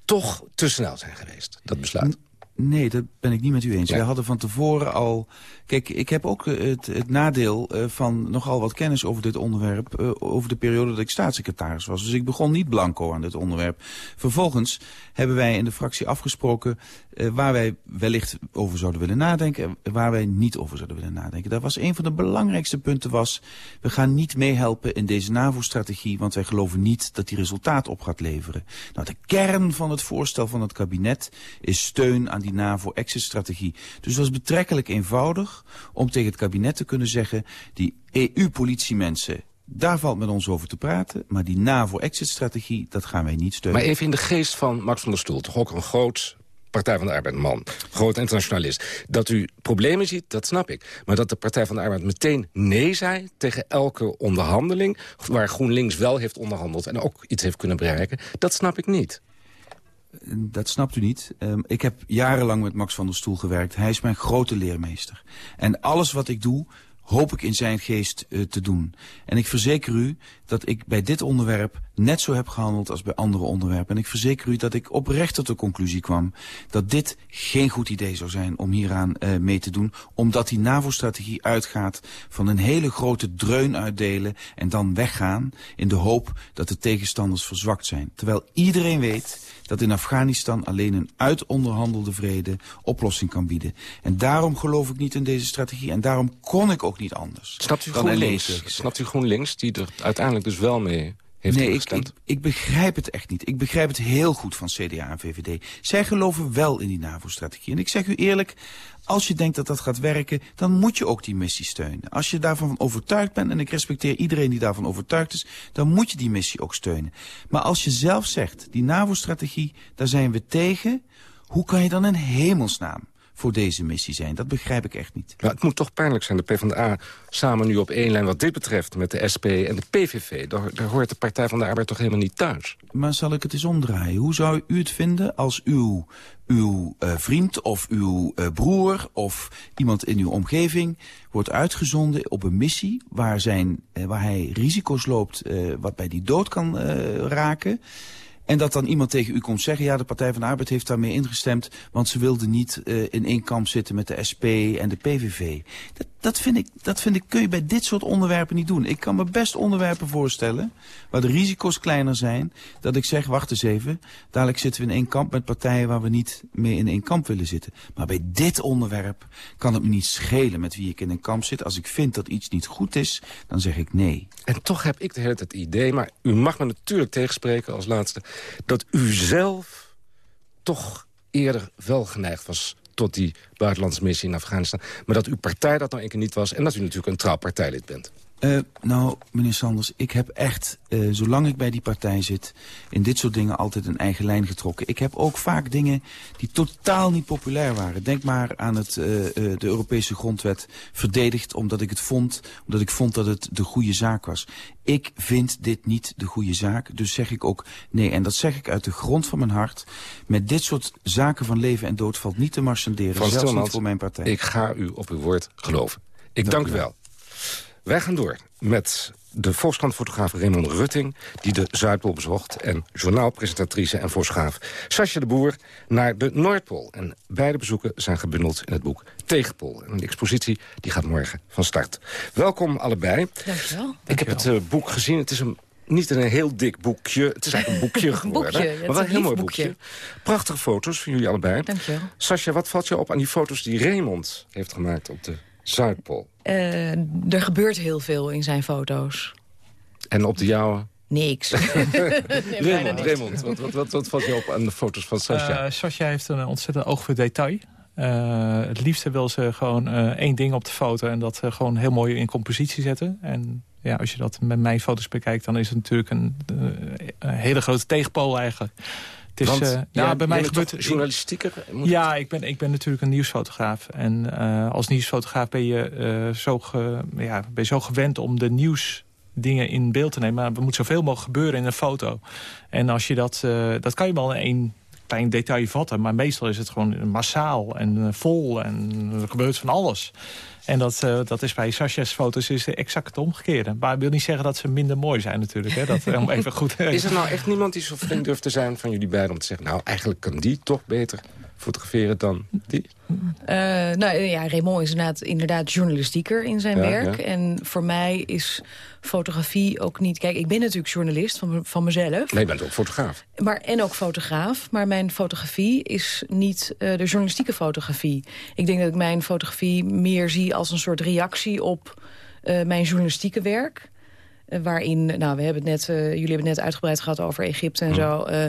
toch te snel zijn geweest, dat besluit. Nee, dat ben ik niet met u eens. Ja. We hadden van tevoren al... Kijk, ik heb ook het, het nadeel uh, van nogal wat kennis over dit onderwerp... Over de periode dat ik staatssecretaris was. Dus ik begon niet blanco aan dit onderwerp. Vervolgens hebben wij in de fractie afgesproken... Uh, waar wij wellicht over zouden willen nadenken... en waar wij niet over zouden willen nadenken. Dat was een van de belangrijkste punten was... we gaan niet meehelpen in deze NAVO-strategie... want wij geloven niet dat die resultaat op gaat leveren. Nou, de kern van het voorstel van het kabinet is steun aan die NAVO-exit-strategie. Dus het was betrekkelijk eenvoudig om tegen het kabinet te kunnen zeggen... die EU-politiemensen daar valt met ons over te praten. Maar die NAVO-exit-strategie, dat gaan wij niet steunen. Maar even in de geest van Max van der Stoel. Toch ook een groot Partij van de Arbeid man, groot internationalist. Dat u problemen ziet, dat snap ik. Maar dat de Partij van de Arbeid meteen nee zei tegen elke onderhandeling... waar GroenLinks wel heeft onderhandeld en ook iets heeft kunnen bereiken... dat snap ik niet. Dat snapt u niet. Um, ik heb jarenlang met Max van der Stoel gewerkt. Hij is mijn grote leermeester. En alles wat ik doe, hoop ik in zijn geest uh, te doen. En ik verzeker u dat ik bij dit onderwerp net zo heb gehandeld als bij andere onderwerpen. En ik verzeker u dat ik oprecht tot de conclusie kwam dat dit geen goed idee zou zijn om hieraan uh, mee te doen. Omdat die NAVO-strategie uitgaat van een hele grote dreun uitdelen en dan weggaan in de hoop dat de tegenstanders verzwakt zijn. Terwijl iedereen weet dat in Afghanistan alleen een uitonderhandelde vrede oplossing kan bieden. En daarom geloof ik niet in deze strategie en daarom kon ik ook niet anders. Snapt u GroenLinks? Snapt u GroenLinks die er uiteindelijk dus wel mee heeft nee, ik, ik, ik, begrijp het echt niet. Ik begrijp het heel goed van CDA en VVD. Zij geloven wel in die NAVO-strategie. En ik zeg u eerlijk, als je denkt dat dat gaat werken, dan moet je ook die missie steunen. Als je daarvan overtuigd bent, en ik respecteer iedereen die daarvan overtuigd is, dan moet je die missie ook steunen. Maar als je zelf zegt, die NAVO-strategie, daar zijn we tegen, hoe kan je dan in hemelsnaam voor deze missie zijn. Dat begrijp ik echt niet. Maar het moet toch pijnlijk zijn, de PvdA samen nu op één lijn wat dit betreft... met de SP en de PVV. Daar, daar hoort de Partij van de Arbeid toch helemaal niet thuis? Maar zal ik het eens omdraaien? Hoe zou u het vinden als uw, uw uh, vriend of uw uh, broer... of iemand in uw omgeving wordt uitgezonden op een missie... waar, zijn, uh, waar hij risico's loopt wat bij die dood kan raken... En dat dan iemand tegen u komt zeggen... ja, de Partij van de Arbeid heeft daarmee ingestemd... want ze wilden niet uh, in één kamp zitten met de SP en de PVV. Dat, dat, vind ik, dat vind ik, kun je bij dit soort onderwerpen niet doen. Ik kan me best onderwerpen voorstellen... waar de risico's kleiner zijn... dat ik zeg, wacht eens even... dadelijk zitten we in één kamp met partijen... waar we niet meer in één kamp willen zitten. Maar bij dit onderwerp kan het me niet schelen... met wie ik in een kamp zit. Als ik vind dat iets niet goed is, dan zeg ik nee. En toch heb ik de hele tijd het idee... maar u mag me natuurlijk tegenspreken als laatste dat u zelf toch eerder wel geneigd was tot die buitenlandse missie in Afghanistan. Maar dat uw partij dat nou een keer niet was... en dat u natuurlijk een trouw partijlid bent. Uh, nou, meneer Sanders, ik heb echt, uh, zolang ik bij die partij zit... in dit soort dingen altijd een eigen lijn getrokken. Ik heb ook vaak dingen die totaal niet populair waren. Denk maar aan het, uh, de Europese grondwet verdedigd... omdat ik het vond, omdat ik vond dat het de goede zaak was. Ik vind dit niet de goede zaak, dus zeg ik ook nee. En dat zeg ik uit de grond van mijn hart. Met dit soort zaken van leven en dood valt niet te marchanderen. Van zelfs niet voor mijn partij. Ik ga u op uw woord geloven. Ik dank, dank u wel. Wij gaan door met de Volkskrant-fotograaf Raymond Rutting... die de Zuidpool bezocht en journaalpresentatrice en fotograaf Sascha de Boer naar de Noordpool. En beide bezoeken zijn gebundeld in het boek Tegenpool. En de expositie die gaat morgen van start. Welkom allebei. Dankjewel. Ik heb het uh, boek gezien. Het is een niet een heel dik boekje. Het is eigenlijk een boekje geworden. boekje, maar wel een heel mooi boekje. boekje. Prachtige foto's van jullie allebei. Dankjewel. Sascha, wat valt je op aan die foto's die Raymond heeft gemaakt op de Zuidpool? Uh, er gebeurt heel veel in zijn foto's. En op de jouwe? Niks. Raymond, Raymond wat, wat, wat, wat valt je op aan de foto's van Sascha? Uh, Sascha heeft een ontzettend oog voor detail. Uh, het liefste wil ze gewoon één ding op de foto... en dat gewoon heel mooi in compositie zetten. En ja, als je dat met mijn foto's bekijkt... dan is het natuurlijk een, een hele grote tegenpool eigenlijk. Het is, uh, ja, bij mij gebeurt journalistieker. Ja, ik ben, ik ben natuurlijk een nieuwsfotograaf. En uh, als nieuwsfotograaf ben je, uh, zo ge, ja, ben je zo gewend om de nieuwsdingen in beeld te nemen. Maar er moet zoveel mogelijk gebeuren in een foto. En als je dat, dat kan je wel in één klein detail vatten. Maar meestal is het gewoon massaal en vol. En er gebeurt van alles. En dat, uh, dat is bij Sascha's foto's is exact het omgekeerde. Maar ik wil niet zeggen dat ze minder mooi zijn natuurlijk. Hè? Dat, om even goed, is er nou echt niemand die zo vriend durft te zijn van jullie beiden... om te zeggen, nou eigenlijk kan die toch beter fotograferen dan die? Uh, nou ja, Raymond is inderdaad, inderdaad journalistieker in zijn ja, werk. Ja. En voor mij is fotografie ook niet... Kijk, ik ben natuurlijk journalist van, van mezelf. Nee, je bent ook fotograaf. Maar, en ook fotograaf. Maar mijn fotografie is niet uh, de journalistieke fotografie. Ik denk dat ik mijn fotografie meer zie als een soort reactie op uh, mijn journalistieke werk. Eh, waarin, nou, we hebben het net, uh, jullie hebben het net uitgebreid gehad over Egypte en zo. Uh,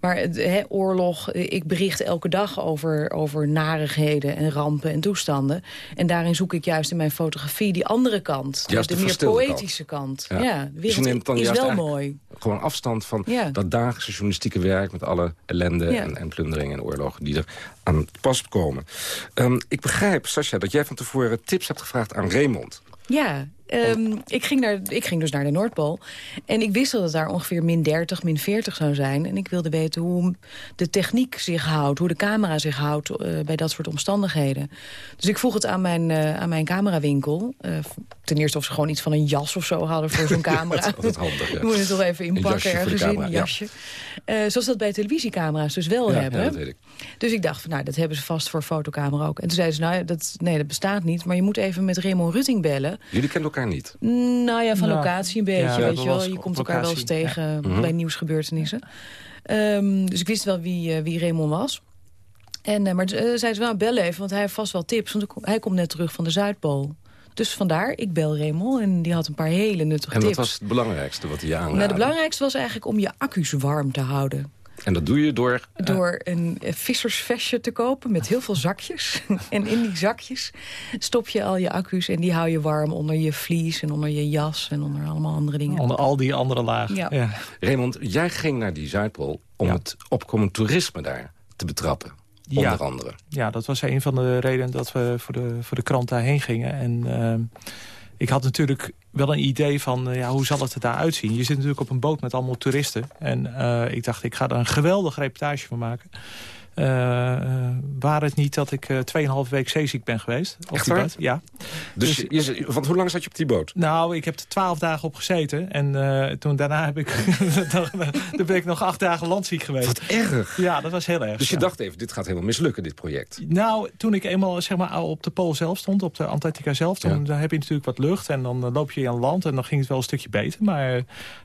maar he, oorlog, ik bericht elke dag over, over narigheden en rampen en toestanden. En daarin zoek ik juist in mijn fotografie die andere kant. Juist de, de meer poëtische kant. kant. Ja. ja, de dus dan is wel mooi. Gewoon afstand van Ja. dat dagelijkse journalistieke werk... met alle ellende Ja. en, en plunderingen en oorlogen die er aan pas komen. Ehm, ik begrijp, Sascha, dat jij van tevoren tips hebt gevraagd aan Raymond. Ja, ehm, ik, ging naar, ik ging dus naar de Noordpool. En ik wist dat het daar ongeveer min 30, min 40 zou zijn. En ik wilde weten hoe de techniek zich houdt, hoe de camera zich houdt eh, bij dat soort omstandigheden. Dus ik vroeg het aan mijn, eh, aan mijn camerawinkel. Eh, ten eerste of ze gewoon iets van een jas of zo hadden voor zo'n camera. dat is altijd handig, ja. Je moet het toch even inpakken ergens in, een ja. jasje. Eh, zoals dat bij televisiecamera's dus wel Ja, hebben. ja, dat weet ik. Dus ik dacht, van, nou, dat hebben ze vast voor fotocamera ook. En toen zeiden ze, nou, ja, dat, nee, dat bestaat niet. Maar je moet even met Raymond Rutting bellen. Jullie kennen elkaar niet. Nou ja, van Nou, locatie een beetje, ja, weet je wel. Je komt elkaar wel eens tegen ja. Mhm. bij nieuwsgebeurtenissen. Ehm, dus ik wist wel wie, eh, wie Raymond was. En, eh, maar uh, zei ze, nou, bel even, want hij heeft vast wel tips. Want hij komt net terug van de Zuidpool. Dus vandaar, ik bel Raymond en die had een paar hele nuttige En wat tips. was het belangrijkste wat hij je aanraadde? nou, het belangrijkste was eigenlijk om je accu's warm te houden. En dat doe je door... Door een eh, vissersvestje te kopen met heel veel zakjes. en in die zakjes stop je al je accu's en die hou je warm onder je vlies en onder je jas en onder allemaal andere dingen. Onder al die andere lagen. Ja. Ja. Raymond, jij ging naar die Zuidpool om het opkomend toerisme daar te betrappen. Onder Ja. andere. Ja, dat was een van de redenen dat we voor de, voor de krant daarheen gingen. En ehm, ik had natuurlijk wel een idee van eh, ja, hoe zal het er daar uitzien. Je zit natuurlijk op een boot met allemaal toeristen. En eh, ik dacht, ik ga er een geweldige reportage van maken. Eh, waar het niet dat ik eh 2,5 week zeeziek ben geweest. Op Echt die boot. Ja. Dus, je, je- want hoe lang zat je op die boot? Nou, ik heb er twaalf dagen op gezeten. En toen daarna heb ik, dan ben ik nog acht dagen landziek geweest. Wat erg. Ja, dat was heel erg. Dus je ja. dacht even, dit gaat helemaal mislukken, dit project. Nou, toen ik eenmaal zeg maar, op de Pool zelf stond, op de Antarctica zelf... Ja. dan heb je natuurlijk wat lucht en dan loop je aan land... en dan ging het wel een stukje beter, maar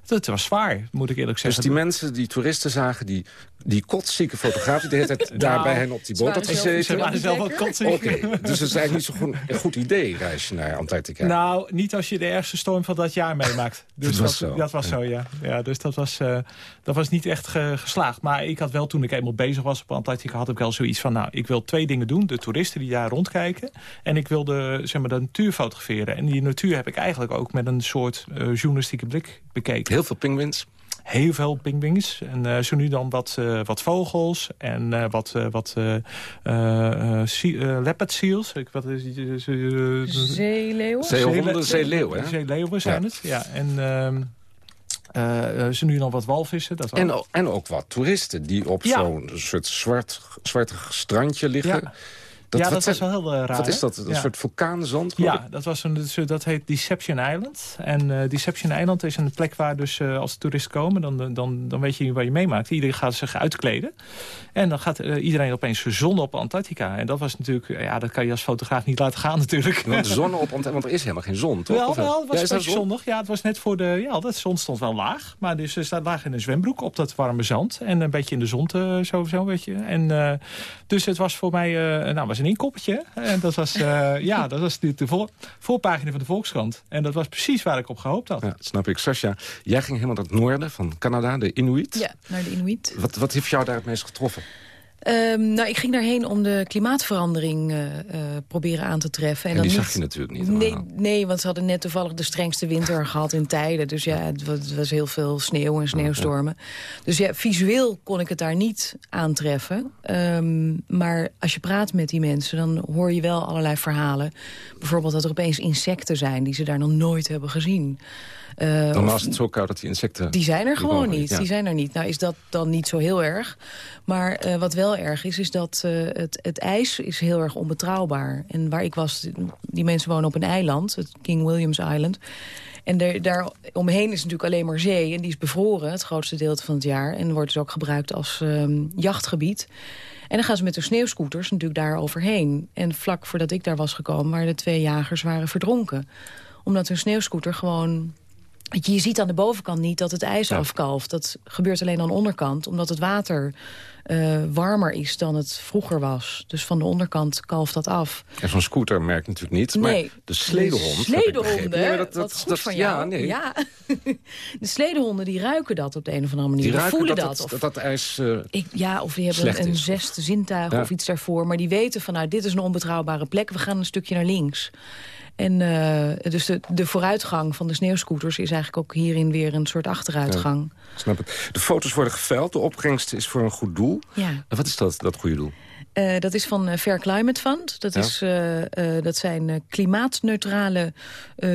het was zwaar, moet ik eerlijk Dus zeggen. die mensen, die toeristen zagen, die, die kotszieke fotograaf... die de hele tijd daar bij hen op die boot had gezeten. ze waren zelf wat kotsziek. Oké, dus het is eigenlijk niet zo'n goed, een goed idee, reisje naar Antarctica. Nou, niet als je de ergste storm van dat jaar meemaakt. Dus Dat was zo. Dat was zo, ja. ja dus dat was, eh, dat was niet echt ge- geslaagd. Maar ik had wel, toen ik eenmaal bezig was op Antarctica... had ik wel zoiets van, nou, ik wil twee dingen doen. De toeristen die daar rondkijken. En ik wilde, zeg maar, de natuur fotograferen. En die natuur heb ik eigenlijk ook met een soort eh, journalistieke blik bekeken. Heel veel pinguïns. Heel veel pingwings. En eh, zo nu dan wat, eh, wat vogels. En eh, wat, eh, wat eh eh, eh, eh, leopard seals. Ik, wat is, die, ze- Zeeleeuwen? Zeehonden, zeeleeuwen? Zeeleeuwen zijn Ja. het, ja. En ehm eh, eh, zo nu dan wat walvissen. Dat En, ook. en ook wat toeristen die op Ja. zo'n soort zwart, zwart strandje liggen. Ja. Ja, dat was wel heel eh, raar. Wat is dat? Een Ja. soort vulkaanzand? Ja, dat, was een, dus, eh, dat heet Deception Island. En eh, Deception Island is een plek waar dus eh, als toeristen komen... Dan, dan, dan weet je wat je meemaakt. Iedereen gaat zich uitkleden. En dan gaat iedereen opeens verzonnen op Antarctica. En dat was natuurlijk... Ja, dat kan je als fotograaf niet laten gaan natuurlijk. Want zon op Antarctica, want er is helemaal geen zon, toch? Wel, wel, het was Ja, een beetje zon? zonnig. Ja, het was net voor de... Ja, de zon stond wel laag. Maar dus, ze lagen in een zwembroek op dat warme zand. En een beetje in de zon te, zo, zo, weet je. En, dus het was voor mij... nou, was een inkoppertje. En dat was, eh, ja, dat was de, de voor- voorpagina van de Volkskrant. En dat was precies waar ik op gehoopt had. Ja, dat snap ik. Sascha, jij ging helemaal naar het noorden van Canada, de Inuit. Ja, naar de Inuit. Wat, wat heeft jou daar het meest getroffen? Ehm, nou, ik ging daarheen om de klimaatverandering eh, eh, proberen aan te treffen. En, dan die niet- zag je natuurlijk niet. Nee, allemaal. nee, want ze hadden net toevallig de strengste winter gehad in tijden. Dus ja, het was, het was heel veel sneeuw en sneeuwstormen. Dus ja, visueel kon ik het daar niet aantreffen. Ehm, maar als je praat met die mensen, dan hoor je wel allerlei verhalen. Bijvoorbeeld dat er opeens insecten zijn die ze daar nog nooit hebben gezien. Eh, Dan was het zo koud dat die insecten... die zijn er die gewoon niet. ja. Die zijn er niet. Nou is dat dan niet zo heel erg. Maar eh, wat wel erg is, is dat eh, het, het ijs is heel erg onbetrouwbaar. En waar ik was, die mensen wonen op een eiland, het King Williams Island. En daar, daar omheen is natuurlijk alleen maar zee. En die is bevroren het grootste deel van het jaar. En wordt dus ook gebruikt als ehm, jachtgebied. En dan gaan ze met de sneeuwscooters natuurlijk daar overheen. En vlak voordat ik daar was gekomen, waren de twee jagers waren verdronken. Omdat hun sneeuwscooter gewoon je, ziet aan de bovenkant niet dat het ijs afkalft. Dat gebeurt alleen aan de onderkant, omdat het water uh, warmer is dan het vroeger was. Dus van de onderkant kalft dat af. En zo'n scooter merkt natuurlijk niet, nee, maar de sledehonden... De sledehonden, ja, dat, dat, goed van jou. Ja, nee. ja. de sledehonden die ruiken dat op de een of andere manier. Die ruiken voelen dat, dat, of, dat, ijs uh, ik, Ja, of die hebben een, zesde zintuig ja. of iets daarvoor. Maar die weten van, nou, dit is een onbetrouwbare plek. We gaan een stukje naar links. En uh, dus de, de vooruitgang van de sneeuwscooters is eigenlijk ook hierin weer een soort achteruitgang. Ja, snap het. De foto's worden geveld, de opbrengst is voor een goed doel. Ja. En wat is dat, dat goede doel? Uh, dat is van uh, Fair Climate Fund. Dat, ja. is, uh, dat zijn klimaatneutrale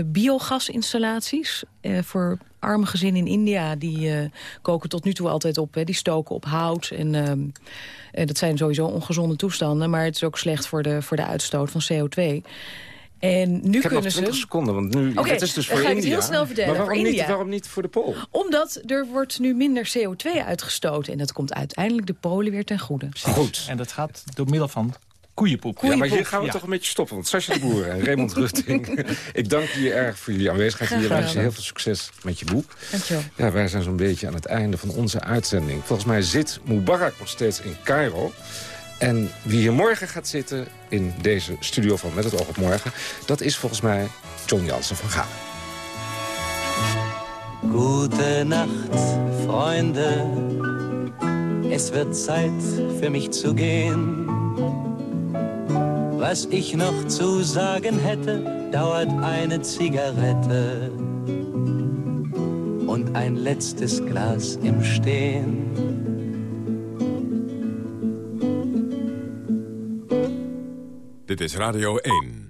biogasinstallaties. voor arme gezinnen in India, die koken tot nu toe altijd op. Hè. Die stoken op hout. En ehm, dat zijn sowieso ongezonde toestanden. Maar het is ook slecht voor de, voor de uitstoot van CO2. En nu ik heb kunnen nog 20 ze... seconden, want nu, okay, het is dus voor ga India. ik het heel snel vertellen. Maar waarom, voor niet, India. waarom niet voor de Pool? Omdat er wordt nu minder CO2 uitgestoten. En dat komt uiteindelijk de Polen weer ten goede. Goed. En dat gaat door middel van koeienpoep. Ja, maar hier gaan we ja. toch een beetje stoppen. Want Sascha de Boer en Raymond Rusting... ik dank jullie erg voor jullie aanwezigheid hier. Ik wens je heel veel succes met je boek. Dankjewel. Ja, wij zijn zo'n beetje aan het einde van onze uitzending. Volgens mij zit Mubarak nog steeds in Cairo... En wie hier morgen gaat zitten in deze studio van Met het oog op morgen... dat is volgens mij John Jansen van Galen. Gute Nacht, Freunde. Es wird Zeit für mich zu gehen. Was ich noch zu sagen hätte, dauert eine Zigarette und ein letztes Glas im Stehen. Dit is Radio 1.